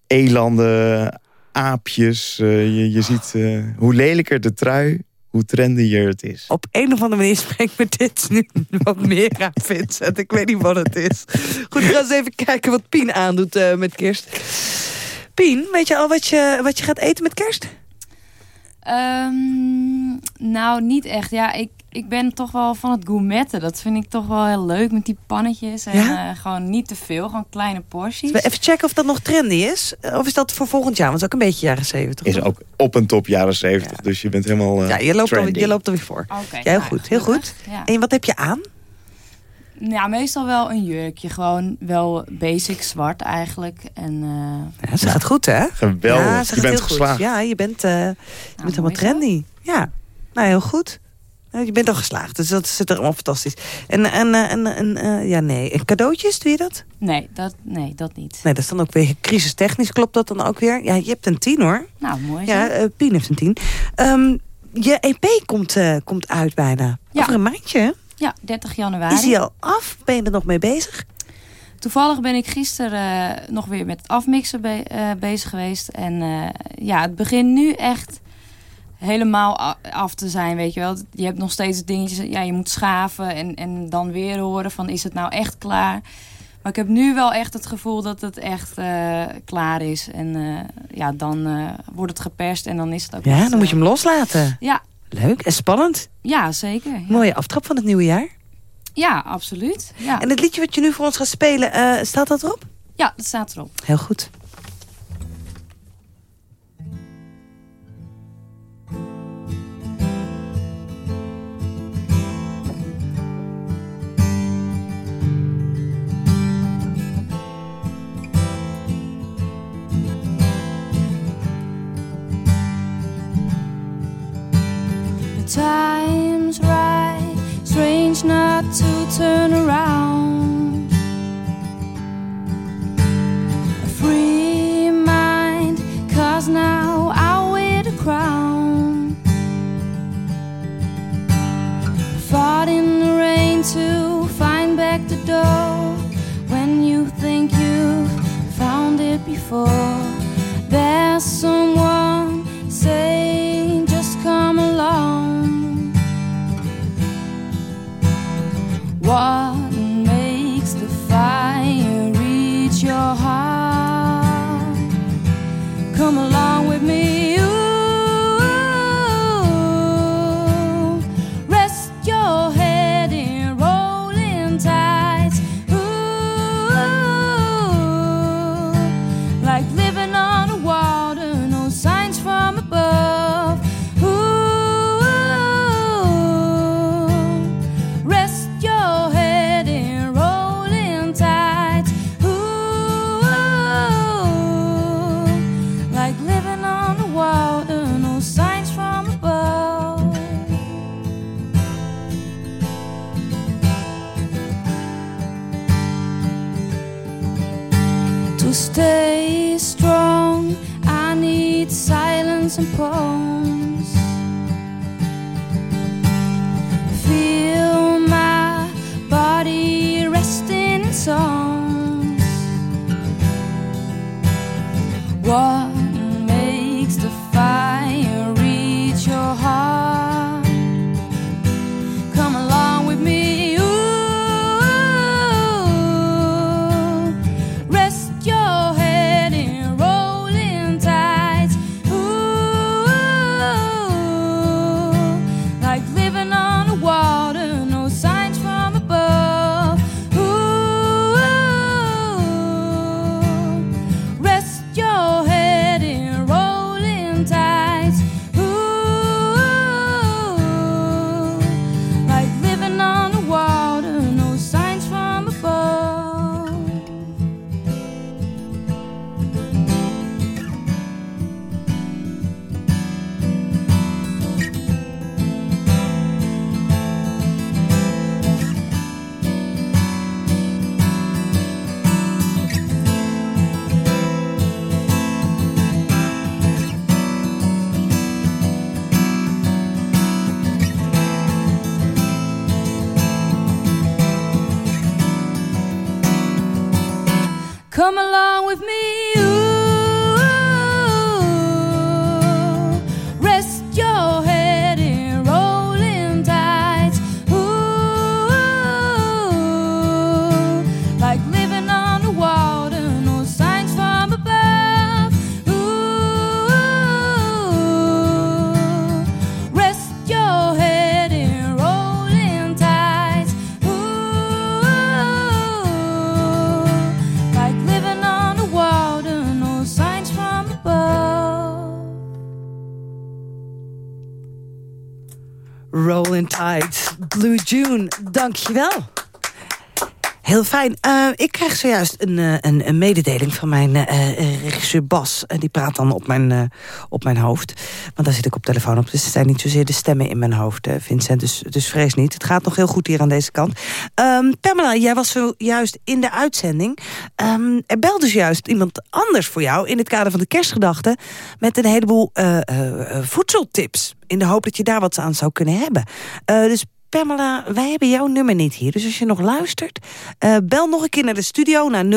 Elanden, aapjes. Uh, je, je ziet uh, hoe lelijker de trui, hoe trendier het is. Op een of andere manier spreekt me dit nu wat meer aan Vincent. Ik weet niet wat het is. Goed, we gaan eens even kijken wat Pien aandoet uh, met kerst. Pien, weet je al wat je, wat je gaat eten met kerst? Um, nou, niet echt. Ja, ik, ik ben toch wel van het gourmetten. Dat vind ik toch wel heel leuk met die pannetjes. En ja? uh, gewoon niet te veel, gewoon kleine porties. Even checken of dat nog trendy is. Of is dat voor volgend jaar? Want het is ook een beetje jaren 70. Is ook op en top jaren 70. Ja. Dus je bent helemaal uh, Ja, je loopt, al, je loopt er weer voor. Okay, ja, heel nou, goed, heel goed. Ja. En wat heb je aan? Ja, meestal wel een jurkje. Gewoon wel basic zwart eigenlijk. En, uh, ja, ze gaat goed, hè? Geweldig. Ja, ze je bent heel geslaagd. Goed. Ja, je bent, uh, je nou, bent helemaal trendy. Ja, nou heel goed. Je bent al geslaagd, dus dat zit er allemaal fantastisch. En, en, en, en uh, ja, nee. En cadeautjes, doe je dat? Nee, dat, nee, dat niet. Nee, dat is dan ook weer crisistechnisch. Klopt dat dan ook weer? Ja, je hebt een tien, hoor. Nou, mooi. Ja, uh, Pien heeft een tien. Um, je EP komt, uh, komt uit bijna. Ja. Over een maandje, hè? Ja, 30 januari. Is die al af? Ben je er nog mee bezig? Toevallig ben ik gisteren nog weer met het afmixen be bezig geweest. En ja, het begint nu echt helemaal af te zijn, weet je wel. Je hebt nog steeds dingetjes, ja, je moet schaven en, en dan weer horen van is het nou echt klaar. Maar ik heb nu wel echt het gevoel dat het echt klaar is. En ja, dan wordt het geperst en dan is het ook Ja, dan moet je hem loslaten. Ja. Leuk en spannend. Ja, zeker. Ja. Mooie aftrap van het nieuwe jaar. Ja, absoluut. Ja. En het liedje wat je nu voor ons gaat spelen, staat dat erop? Ja, dat staat erop. Heel goed. Time's right. Strange not to turn around. Dankjewel. Heel fijn. Eh, ik krijg zojuist een, eh, een, een mededeling van mijn eh, regisseur Bas. En die praat dan op mijn, op mijn hoofd. Want daar zit ik op telefoon op. Dus het zijn niet zozeer de stemmen in mijn hoofd, Vincent. Dus, dus vrees niet. Het gaat nog heel goed hier aan deze kant. Ehm, Pamela, jij was zojuist in de uitzending. Ehm, er belde juist iemand anders voor jou... in het kader van de kerstgedachten... met een heleboel voedseltips. In de hoop dat je daar wat aan zou kunnen hebben. Dus Pamela, wij hebben jouw nummer niet hier. Dus als je nog luistert, uh, bel nog een keer naar de studio... naar 0800-1121.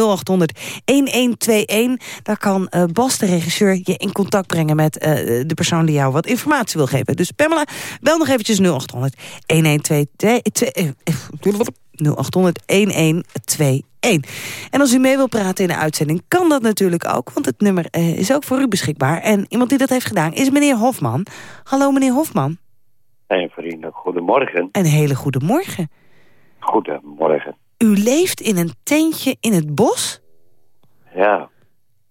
Daar kan uh, Bas, de regisseur, je in contact brengen... met uh, de persoon die jou wat informatie wil geven. Dus Pamela, bel nog eventjes 0800-1122... 0800 1121. En als u mee wil praten in de uitzending, kan dat natuurlijk ook. Want het nummer is ook voor u beschikbaar. En iemand die dat heeft gedaan is meneer Hofman. Hallo meneer Hofman. Hey vrienden, goedemorgen. Een hele goede morgen. Goedemorgen. U leeft in een tentje in het bos? Ja.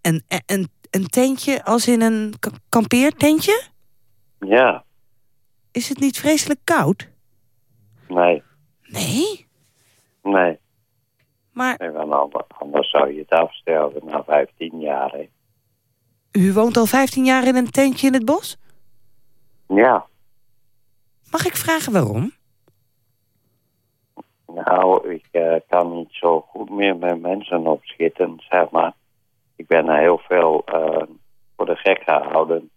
Een, een, een tentje als in een kampeertentje? Ja. Is het niet vreselijk koud? Nee. Nee? Nee. Maar... Nee, want anders zou je het afstellen na 15 jaar. Hè. U woont al 15 jaar in een tentje in het bos? Ja. Mag ik vragen waarom? Nou, ik uh, kan niet zo goed meer met mensen opschieten, zeg maar. Ik ben heel veel uh, voor de gek gehouden.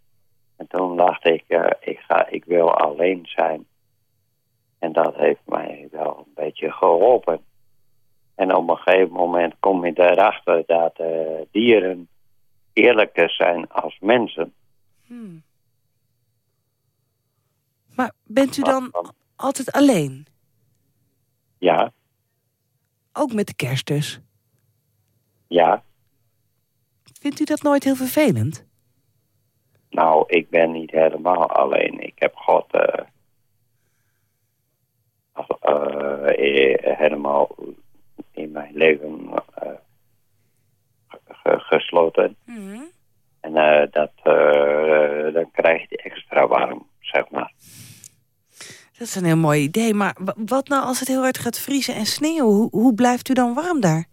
En toen dacht ik, uh, ik, ga, ik wil alleen zijn. En dat heeft mij wel een beetje geholpen. En op een gegeven moment kom je erachter dat dieren eerlijker zijn als mensen. Hmm. Maar bent u dan altijd alleen? Ja. Ook met de kerst dus? Ja. Vindt u dat nooit heel vervelend? Nou, ik ben niet helemaal alleen. Ik heb God uh, uh, helemaal in mijn leven uh, gesloten. Mm -hmm. En dat, dan krijg je extra warm, zeg maar. Dat is een heel mooi idee. Maar wat nou als het heel hard gaat vriezen en sneeuwen? Hoe, hoe blijft u dan warm daar?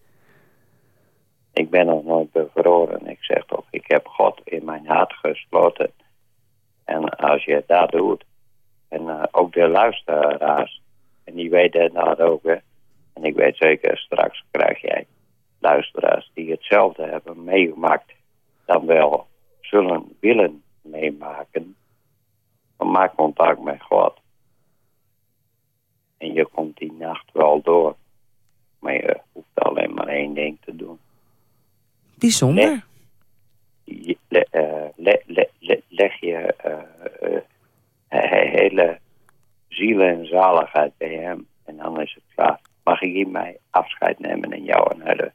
Ik ben nog nooit bevroren. Ik zeg toch, ik heb God in mijn hart gesloten. En als je dat doet, en uh, ook de luisteraars, en die weten dat ook, en ik weet zeker, straks krijg jij luisteraars die hetzelfde hebben meegemaakt, dan wel zullen willen meemaken. Maak contact met God. En je komt die nacht wel door. Maar je hoeft alleen maar één ding te doen. Bijzonder. Leg je, uh, le, le, le, leg je uh, uh, hele ziel en zaligheid bij hem. En dan is het klaar. Mag ik hiermee afscheid nemen en jou een hele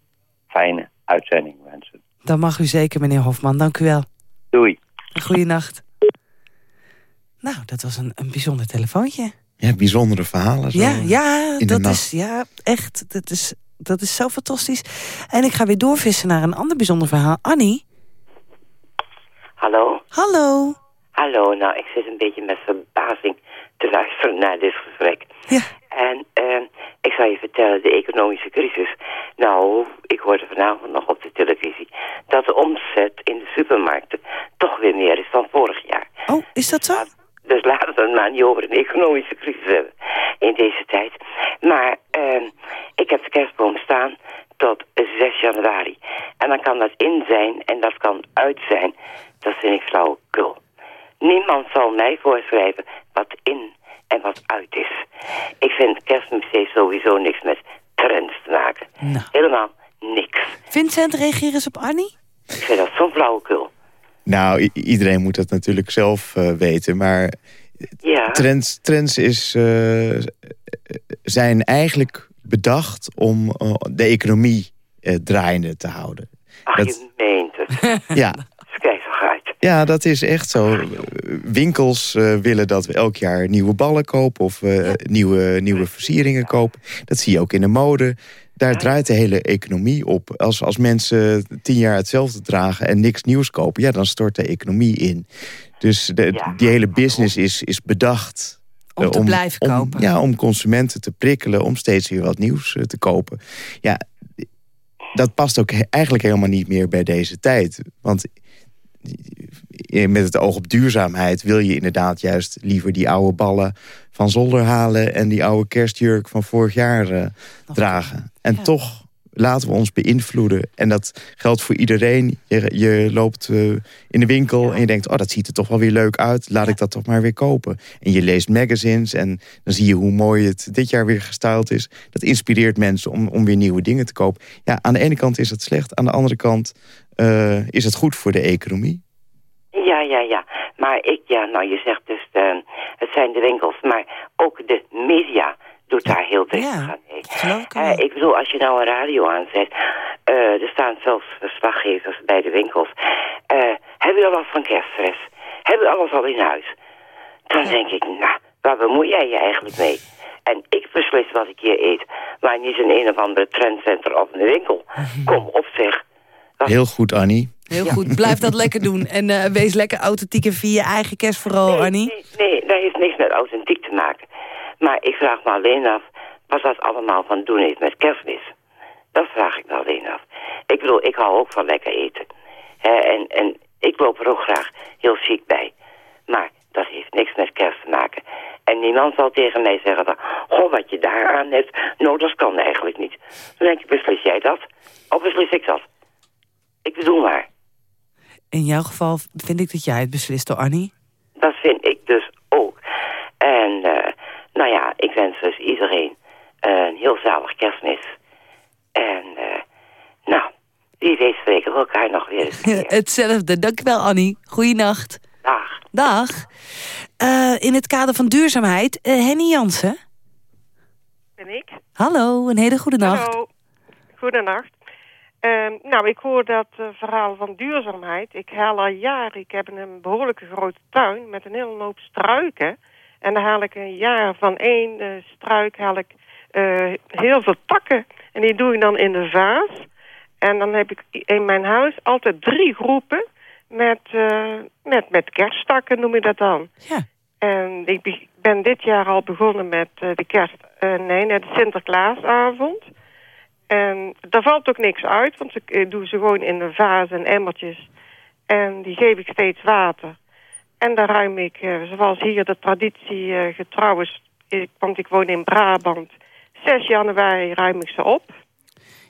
fijne uitzending wensen. Dat mag u zeker, meneer Hofman. Dank u wel. Doei. Goeienacht. Nou, dat was een, een bijzonder telefoontje. Ja, bijzondere verhalen. Zo ja, ja, in de dat nacht. is, ja, echt. Dat is, dat is zo fantastisch. En ik ga weer doorvissen naar een ander bijzonder verhaal. Annie? Hallo? Hallo? Hallo, nou, ik zit een beetje met verbazing te luisteren naar dit gesprek. Ja. En uh, ik zal je vertellen, de economische crisis. Nou, ik hoorde vanavond nog op de televisie... dat de omzet in de supermarkten toch weer meer is dan vorig jaar. Oh, is dat zo? Dus laten we het maar niet over een economische crisis hebben in deze tijd. Maar uh, ik heb de kerstboom staan tot 6 januari. En dan kan dat in zijn en dat kan uit zijn. Dat vind ik flauwekul. Niemand zal mij voorschrijven wat in en wat uit is. Ik vind kerstmis heeft sowieso niks met trends te maken. Nou. Helemaal niks. Vincent, reageer eens op Annie. Ik vind dat zo'n flauwekul. Nou, iedereen moet dat natuurlijk zelf uh, weten, maar ja. trends, trends is, uh, zijn eigenlijk bedacht om uh, de economie draaiende te houden. Ach, dat... je meent het. ja. Ja, dat is echt zo. Winkels willen dat we elk jaar nieuwe ballen kopen of ja. nieuwe, nieuwe versieringen kopen. Dat zie je ook in de mode. Daar draait de hele economie op. Als, als mensen tien jaar hetzelfde dragen en niks nieuws kopen... ja, dan stort de economie in. Dus de, ja. die hele business is, is bedacht... Om te blijven kopen. Om, ja, om consumenten te prikkelen, om steeds weer wat nieuws uh, te kopen. Ja, dat past ook eigenlijk helemaal niet meer bij deze tijd. Want met het oog op duurzaamheid wil je inderdaad juist liever die oude ballen van zolder halen... en die oude kerstjurk van vorig jaar uh, dragen. En ja. toch laten we ons beïnvloeden. En dat geldt voor iedereen. Je, je loopt uh, in de winkel en je denkt... oh, dat ziet er toch wel weer leuk uit. Laat ik dat toch maar weer kopen. En je leest magazines en dan zie je hoe mooi het dit jaar weer gestyled is. Dat inspireert mensen om, om weer nieuwe dingen te kopen. Ja, aan de ene kant is het slecht. Aan de andere kant uh, is het goed voor de economie. Ja, ja, ja. Maar ik, ja, nou je zegt dus, de, het zijn de winkels, maar ook de media doet daar heel veel ja, aan uh, ik bedoel, als je nou een radio aanzet, uh, er staan zelfs verslaggevers bij de winkels. Uh, hebben we al wat van kerststress? Hebben we alles al in huis? Dan denk ik, nou, waar bemoei jij je eigenlijk mee? En ik beslis wat ik hier eet, maar niet in een of andere trendcenter of een winkel. Kom op zeg. Heel goed, Annie. Heel goed, blijf dat lekker doen. En uh, wees lekker authentiek en via je eigen kerst vooral, nee, Annie. Nee, nee, dat heeft niks met authentiek te maken. Maar ik vraag me alleen af wat dat allemaal van doen heeft met kerstmis. Dat vraag ik me alleen af. Ik bedoel, ik hou ook van lekker eten. en, en ik loop er ook graag heel chic bij. Maar dat heeft niks met kerst te maken. En niemand zal tegen mij zeggen van... Goh, wat je daar aan hebt, nou, dat kan eigenlijk niet. Dan denk ik, beslis jij dat? Of beslis ik dat? Ik bedoel maar. In jouw geval vind ik dat jij het beslist, door Annie? Dat vind ik dus ook. En uh, nou ja, ik wens dus iedereen een heel zalig kerstmis. En uh, nou, wie weet spreken we elkaar nog weer eens. Hetzelfde. Dankjewel, Annie. Goeienacht. Dag. Dag. Uh, in het kader van duurzaamheid, Henny Jansen. Ben ik. Hallo, een hele goede nacht. Hallo. Goedenacht. Uh, nou, ik hoor dat uh, verhaal van duurzaamheid. Ik haal al jaren, ik heb een behoorlijke grote tuin met een hele hoop struiken. En dan haal ik een jaar van één uh, struik haal ik heel veel takken. En die doe ik dan in de vaas. En dan heb ik in mijn huis altijd drie groepen met, met, met kersttakken, noem je dat dan. Ja. En ik ben dit jaar al begonnen met de kerst... nee, net de Sinterklaasavond... En daar valt ook niks uit, want ik eh, doe ze gewoon in een vaas en emmertjes. En die geef ik steeds water. En daar ruim ik, eh, zoals hier de traditie uh, getrouw is... want ik woon in Brabant... 6 januari ruim ik ze op.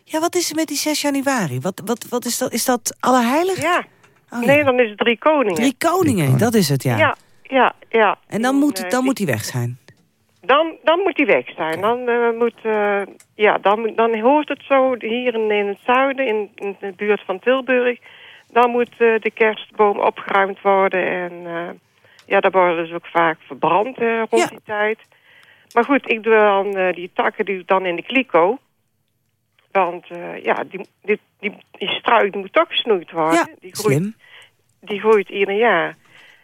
Ja, wat is er met die 6 januari? Wat, wat, wat is dat? Is dat Allerheilig? Ja. Oh, nee, dan is het Drie Koningen. Drie Koningen, dat is het, ja. Ja, ja, ja. En dan, moet, dan moet die weg zijn? Dan, dan moet die weg zijn. Dan, uh, moet, uh, ja, dan, dan hoort het zo hier in, in het zuiden, in, in, de buurt van Tilburg... dan moet uh, de kerstboom opgeruimd worden. En ja, daar worden dus ook vaak verbrand rond ja. die tijd. Maar goed, ik doe dan die takken die dan in de kliko. Want ja, die, die, die, die struik moet toch gesnoeid worden. Ja, die groeit, slim. Die groeit ieder jaar.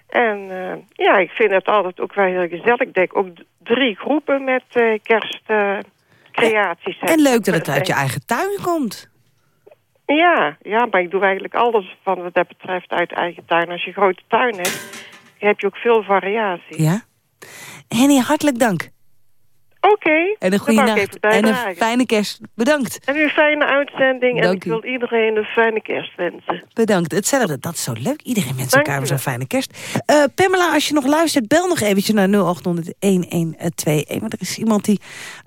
En uh, ja, ik vind het altijd ook wel heel gezellig. Ik denk ook drie groepen met uh, kerstcreaties. Uh, en leuk dat het uit je eigen tuin komt. Ja, ja, maar ik doe eigenlijk alles van wat dat betreft uit eigen tuin. Als je een grote tuin hebt, heb je ook veel variatie. Ja. Henny, hartelijk dank. Oké, okay, en een goede nacht en een fijne kerst. Bedankt. En een fijne uitzending. Dank en ik wil iedereen een fijne kerst wensen. Bedankt. Hetzelfde. Dat is zo leuk. Iedereen wens elkaar zo'n fijne kerst. Uh, Pamela, als je nog luistert, bel nog eventjes naar 0800-1121. Want er is iemand die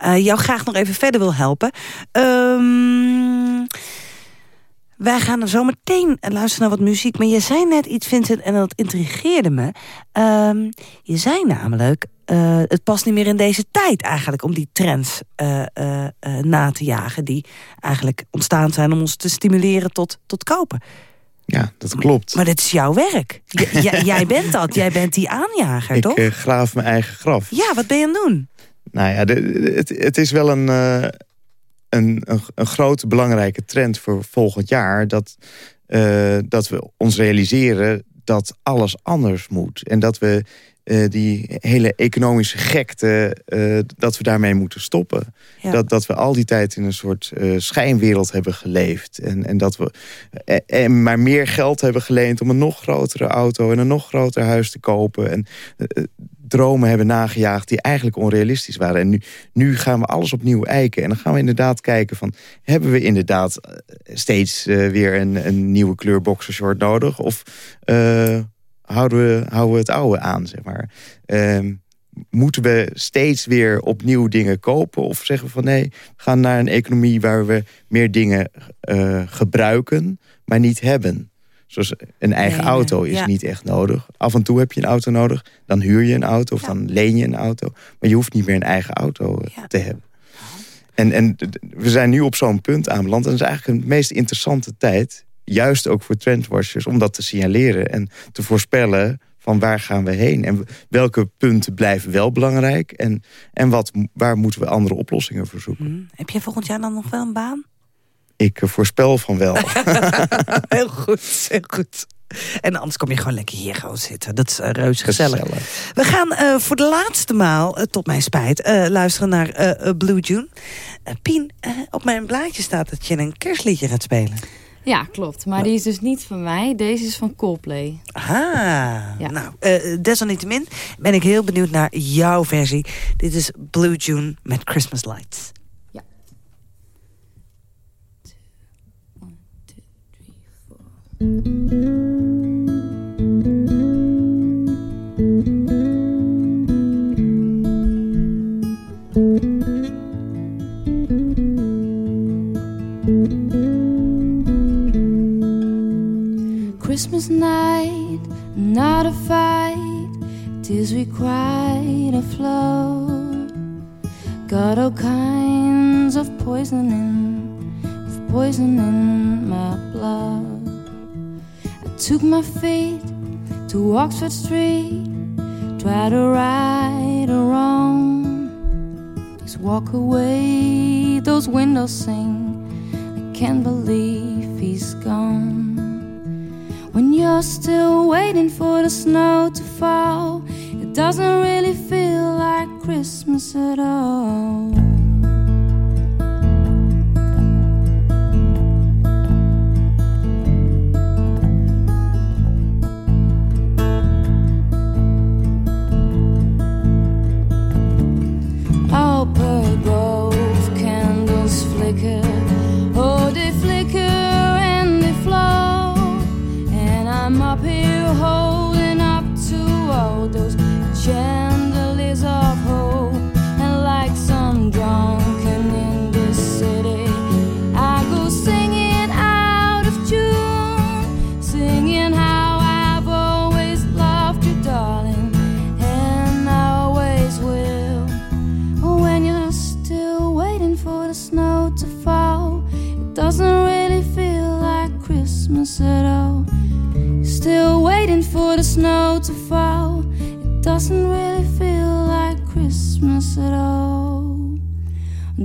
uh, jou graag nog even verder wil helpen. Um, wij gaan er zo meteen luisteren naar wat muziek. Maar je zei net iets, Vincent, en dat intrigeerde me. Um, je zei namelijk, uh, het past niet meer in deze tijd eigenlijk... om die trends uh, uh, na te jagen die eigenlijk ontstaan zijn... om ons te stimuleren tot, tot kopen. Ja, dat klopt. Maar dit is jouw werk. jij bent dat. Jij bent die aanjager, ik, toch? Ik graaf mijn eigen graf. Ja, wat ben je aan het doen? Nou ja, de, het, het is wel een een, een, een grote belangrijke trend voor volgend jaar... dat, uh, dat we ons realiseren dat alles anders moet. En dat we uh, die hele economische gekte, uh, dat we daarmee moeten stoppen. Ja. Dat, dat we al die tijd in een soort schijnwereld hebben geleefd. En, en dat we en maar meer geld hebben geleend om een nog grotere auto... en een nog groter huis te kopen. En dromen hebben nagejaagd die eigenlijk onrealistisch waren. En nu, nu gaan we alles opnieuw eiken. En dan gaan we inderdaad kijken van... hebben we inderdaad eh, steeds uh, weer een, een nieuwe kleur boxershort nodig? Of uh, houden, we, houden we het oude aan, zeg maar? Uh, moeten we steeds weer opnieuw dingen kopen? Of zeggen we van nee, we gaan naar een economie waar we meer dingen gebruiken, maar niet hebben? Zoals een eigen auto is niet echt nodig. Af en toe heb je een auto nodig. Dan huur je een auto of dan leen je een auto. Maar je hoeft niet meer een eigen auto eh, te hebben. En, en we zijn nu op zo'n punt aanbeland. En dat is eigenlijk een meest interessante tijd. Juist ook voor trendwatchers. Om dat te signaleren en te voorspellen van waar gaan we heen. En welke punten blijven wel belangrijk. En, en wat, waar moeten we andere oplossingen voor zoeken. Hmm. Heb je volgend jaar dan nog wel een baan? Ik eh, voorspel van wel. heel goed, heel goed. En anders kom je gewoon lekker hier gewoon zitten. Dat is uh, reuze gezellig. We gaan uh, voor de laatste maal, uh, tot mijn spijt, luisteren naar Blue June. Pien, op mijn blaadje staat dat je een kerstliedje gaat spelen. Ja, klopt. Maar die is dus niet van mij. Deze is van Coldplay. Ah, ja. nou, desalniettemin ben ik heel benieuwd naar jouw versie. Dit is Blue June met Christmas Lights. Christmas night, not a fight, we cried a flow. Got all kinds of poison in, of poison in my blood. Took my feet to Oxford Street, try to right a wrong. Please walk away, those windows sing. I can't believe he's gone. When you're still waiting for the snow to fall, it doesn't really feel like Christmas at all.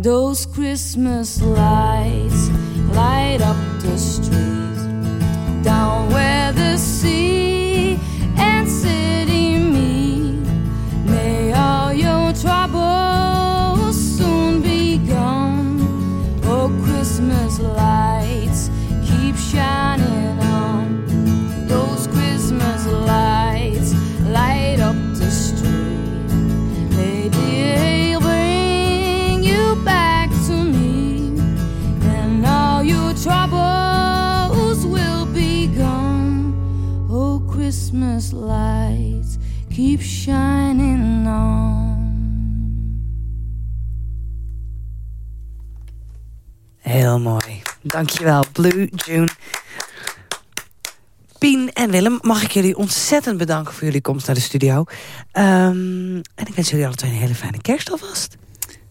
Those Christmas lights light up the streets down where the sea and city meet. May all your troubles soon be gone. Oh, Christmas lights shining on. Heel mooi. Dankjewel, Blue June. Pien en Willem, mag ik jullie ontzettend bedanken voor jullie komst naar de studio. Um, en ik wens jullie alle twee een hele fijne kerst alvast.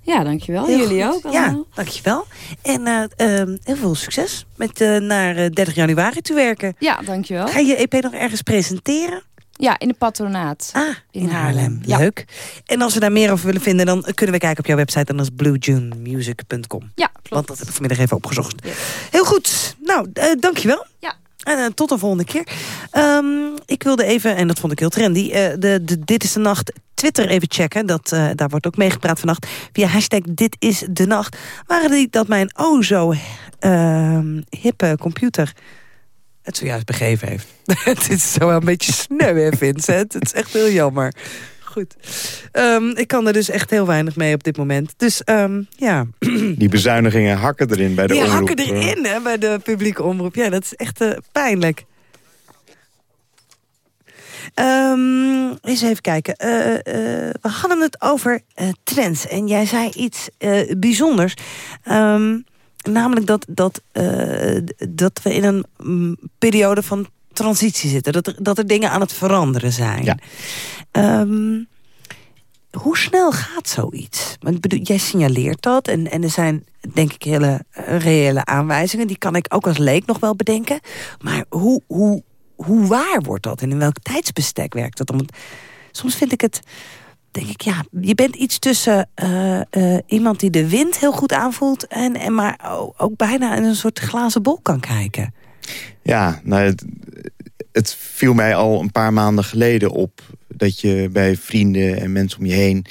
Ja, dankjewel. Heel Jullie ook allemaal. Ja, dankjewel. En uh, uh, heel veel succes met uh, naar 30 januari te werken. Ja, dankjewel. Ga je EP nog ergens presenteren? Ja, in de patronaat. Ah, in, Haarlem. Leuk. En als we daar meer over willen vinden, dan kunnen we kijken op jouw website. En dat is bluejunemusic.com. Ja, klopt. Want dat heb ik vanmiddag even opgezocht. Heel goed. Nou, dankjewel. Ja. En uh, tot de volgende keer. Um, ik wilde even, en dat vond ik heel trendy... Uh, de, de Dit is de Nacht Twitter even checken. Dat, uh, daar wordt ook meegepraat vannacht. Via hashtag Dit is de Nacht. Waren die dat mijn oh zo ehm, hippe computer het zojuist begeven heeft. het is zo wel een beetje sneu, hè, Vincent? Het is echt heel jammer. Goed. Um, ik kan er dus echt heel weinig mee op dit moment. Dus um, ja. Die bezuinigingen hakken erin bij de Die omroep. Die hakken erin, hè, bij de publieke omroep. Ja, dat is echt uh, pijnlijk. Um, eens even kijken. Uh, uh, we hadden het over trends. En jij zei iets bijzonders. Um, namelijk dat, dat, dat we in een um, periode van transitie zitten. Dat er, dat er dingen aan het veranderen zijn. Ja. Um, hoe snel gaat zoiets? Want bedoel, jij signaleert dat en, en er zijn denk ik hele reële aanwijzingen. Die kan ik ook als leek nog wel bedenken. Maar hoe, hoe, hoe waar wordt dat en in welk tijdsbestek werkt dat? Omdat, soms vind ik het, denk ik, ja, je bent iets tussen uh, uh, iemand die de wind heel goed aanvoelt... en, en maar ook, bijna in een soort glazen bol kan kijken. Ja, nou, het, het viel mij al een paar maanden geleden op... dat je bij vrienden en mensen om je heen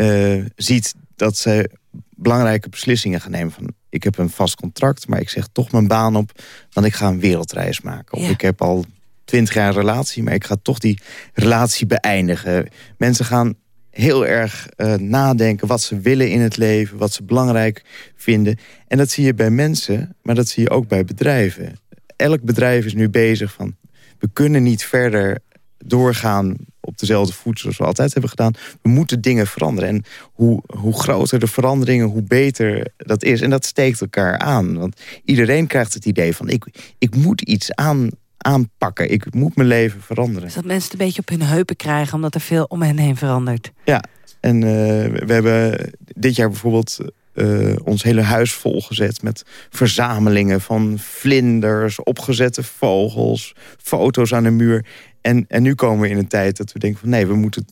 uh, ziet dat ze belangrijke beslissingen gaan nemen. Van, ik heb een vast contract, maar ik zeg toch mijn baan op... want ik ga een wereldreis maken. Of ik heb al twintig jaar relatie, maar ik ga toch die relatie beëindigen. Mensen gaan heel erg uh, nadenken wat ze willen in het leven, wat ze belangrijk vinden. En dat zie je bij mensen, maar dat zie je ook bij bedrijven. Elk bedrijf is nu bezig van, we kunnen niet verder doorgaan op dezelfde voet zoals we altijd hebben gedaan. We moeten dingen veranderen. En hoe, hoe groter de veranderingen, hoe beter dat is. En dat steekt elkaar aan. Want iedereen krijgt het idee van... ik, ik moet iets aan, aanpakken. Ik moet mijn leven veranderen. Dus dat mensen het een beetje op hun heupen krijgen... omdat er veel om hen heen verandert. Ja, en uh, we hebben dit jaar bijvoorbeeld... Uh, ons hele huis volgezet met verzamelingen van vlinders, opgezette vogels, foto's aan de muur. En, en nu komen we in een tijd dat we denken van nee, we moeten,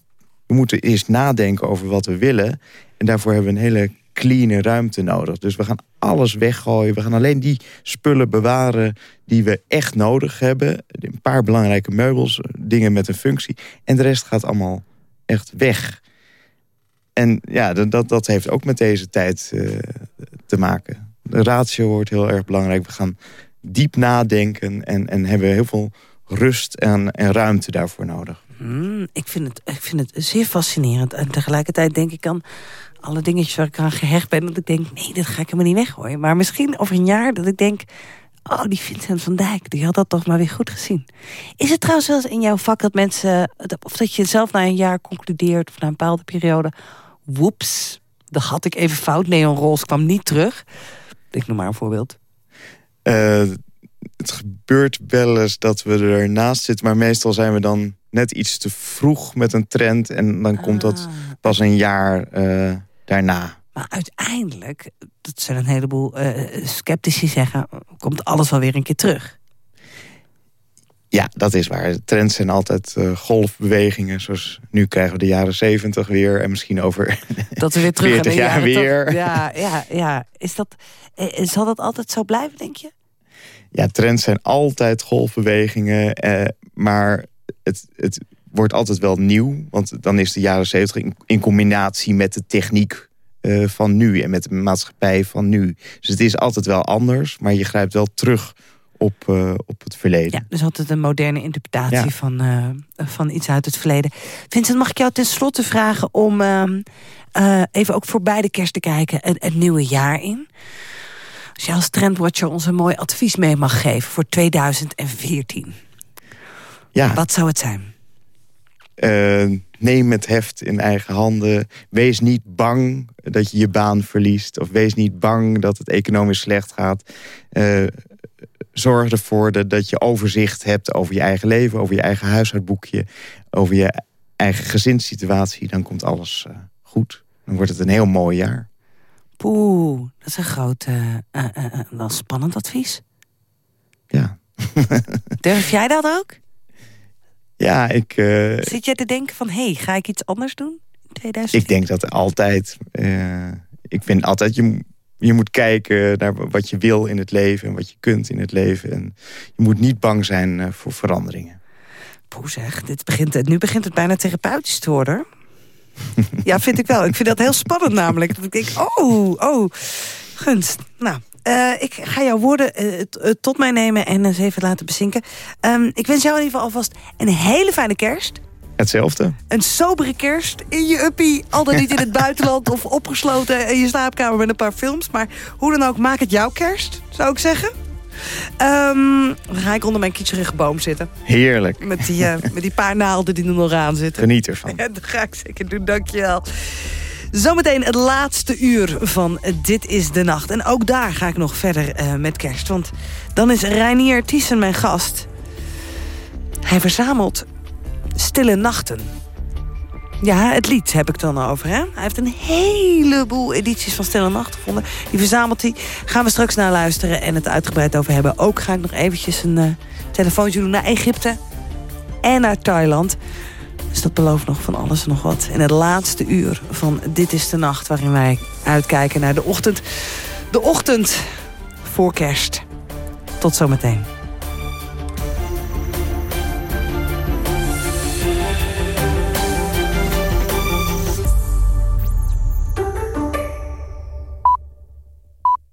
we moeten eerst nadenken over wat we willen. En daarvoor hebben we een hele clean ruimte nodig. Dus we gaan alles weggooien. We gaan alleen die spullen bewaren die we echt nodig hebben. Een paar belangrijke meubels, dingen met een functie. En de rest gaat allemaal echt weg. En ja, dat, dat heeft ook met deze tijd uh, te maken. De ratio wordt heel erg belangrijk. We gaan diep nadenken en, en hebben heel veel rust en, en ruimte daarvoor nodig. Hmm, ik, vind het, ik vind het zeer fascinerend. En tegelijkertijd denk ik aan alle dingetjes waar ik aan gehecht ben... dat ik denk, nee, dat ga ik helemaal niet weggooien. Maar misschien over een jaar dat ik denk... oh, die Vincent van Dijk, die had dat toch maar weer goed gezien. Is het trouwens wel eens in jouw vak dat mensen... of dat je zelf na een jaar concludeert of na een bepaalde periode... woeps, dat had ik even fout. Neon Roos kwam niet terug. Ik noem maar een voorbeeld. Uh, het gebeurt wel eens dat we ernaast zitten... maar meestal zijn we dan net iets te vroeg met een trend... en dan komt dat ah. pas een jaar uh, daarna. Maar uiteindelijk, dat zijn een heleboel uh, sceptici zeggen... komt alles wel weer een keer terug. Ja, dat is waar. Trends zijn altijd uh, golfbewegingen. Zoals nu krijgen we de jaren zeventig weer. En misschien over dat we weer terug 40 jaar weer. ja, ja, ja. Is dat, zal dat altijd zo blijven, denk je? ja, trends zijn altijd golfbewegingen. Eh, maar het, het wordt altijd wel nieuw. Want dan is de jaren zeventig in, in, combinatie met de techniek uh, van nu. En met de maatschappij van nu. Dus het is altijd wel anders. Maar je grijpt wel terug op, uh, op het verleden. Ja, dus altijd een moderne interpretatie ja. van, uh, van iets uit het verleden. Vincent, mag ik jou tenslotte vragen om uh, even ook voorbij de kerst te kijken... het, het nieuwe jaar in? Als je als trendwatcher ons een mooi advies mee mag geven voor 2014. Ja. Wat zou het zijn? Uh, neem het heft in eigen handen. Wees niet bang dat je je baan verliest. Of wees niet bang dat het economisch slecht gaat. Uh, zorg ervoor dat, dat je overzicht hebt over je eigen leven... over je eigen huishoudboekje, over je eigen gezinssituatie. Dan komt alles uh, goed. Dan wordt het een heel mooi jaar. Poeh, dat is een groot, wel spannend advies. Ja. Durf jij dat ook? Ja, ik... Zit jij te denken van, hé, hey, ga ik iets anders doen? 2000? Ik denk dat altijd... ik vind altijd, je, je moet kijken naar wat je wil in het leven... en wat je kunt in het leven. En je moet niet bang zijn voor veranderingen. Poeh zeg, dit begint, nu begint het bijna therapeutisch te worden. ja, vind ik wel. Ik vind dat heel spannend namelijk. Dat ik denk, oh, oh, gunst. Nou, uh, ik ga jouw woorden uh, tot mij nemen en eens even laten bezinken. Um, ik wens jou in ieder geval alvast een hele fijne kerst. Hetzelfde. Een sobere kerst in je uppie. Al dan niet in het buitenland of opgesloten in je slaapkamer met een paar films. Maar hoe dan ook, maak het jouw kerst, zou ik zeggen. Um, dan ga ik onder mijn kietserige boom zitten. Heerlijk. Met die, uh, met die paar naalden die er nog aan zitten. Geniet ervan. Ja, dat ga ik zeker doen, dankjewel. Zometeen het laatste uur van Dit is de Nacht. En ook daar ga ik nog verder uh, met kerst. Want dan is Reinier Thyssen mijn gast. Hij verzamelt stille nachten. Ja, het lied heb ik dan over. Hè? Hij heeft een heleboel edities van Stille Nacht gevonden. Die verzamelt hij. Gaan we straks naar luisteren en het uitgebreid over hebben. Ook ga ik nog eventjes een uh, telefoontje doen naar Egypte en naar Thailand. Dus dat belooft nog van alles en nog wat. In het laatste uur van Dit is de Nacht... waarin wij uitkijken naar de ochtend. De ochtend voor kerst. Tot zometeen.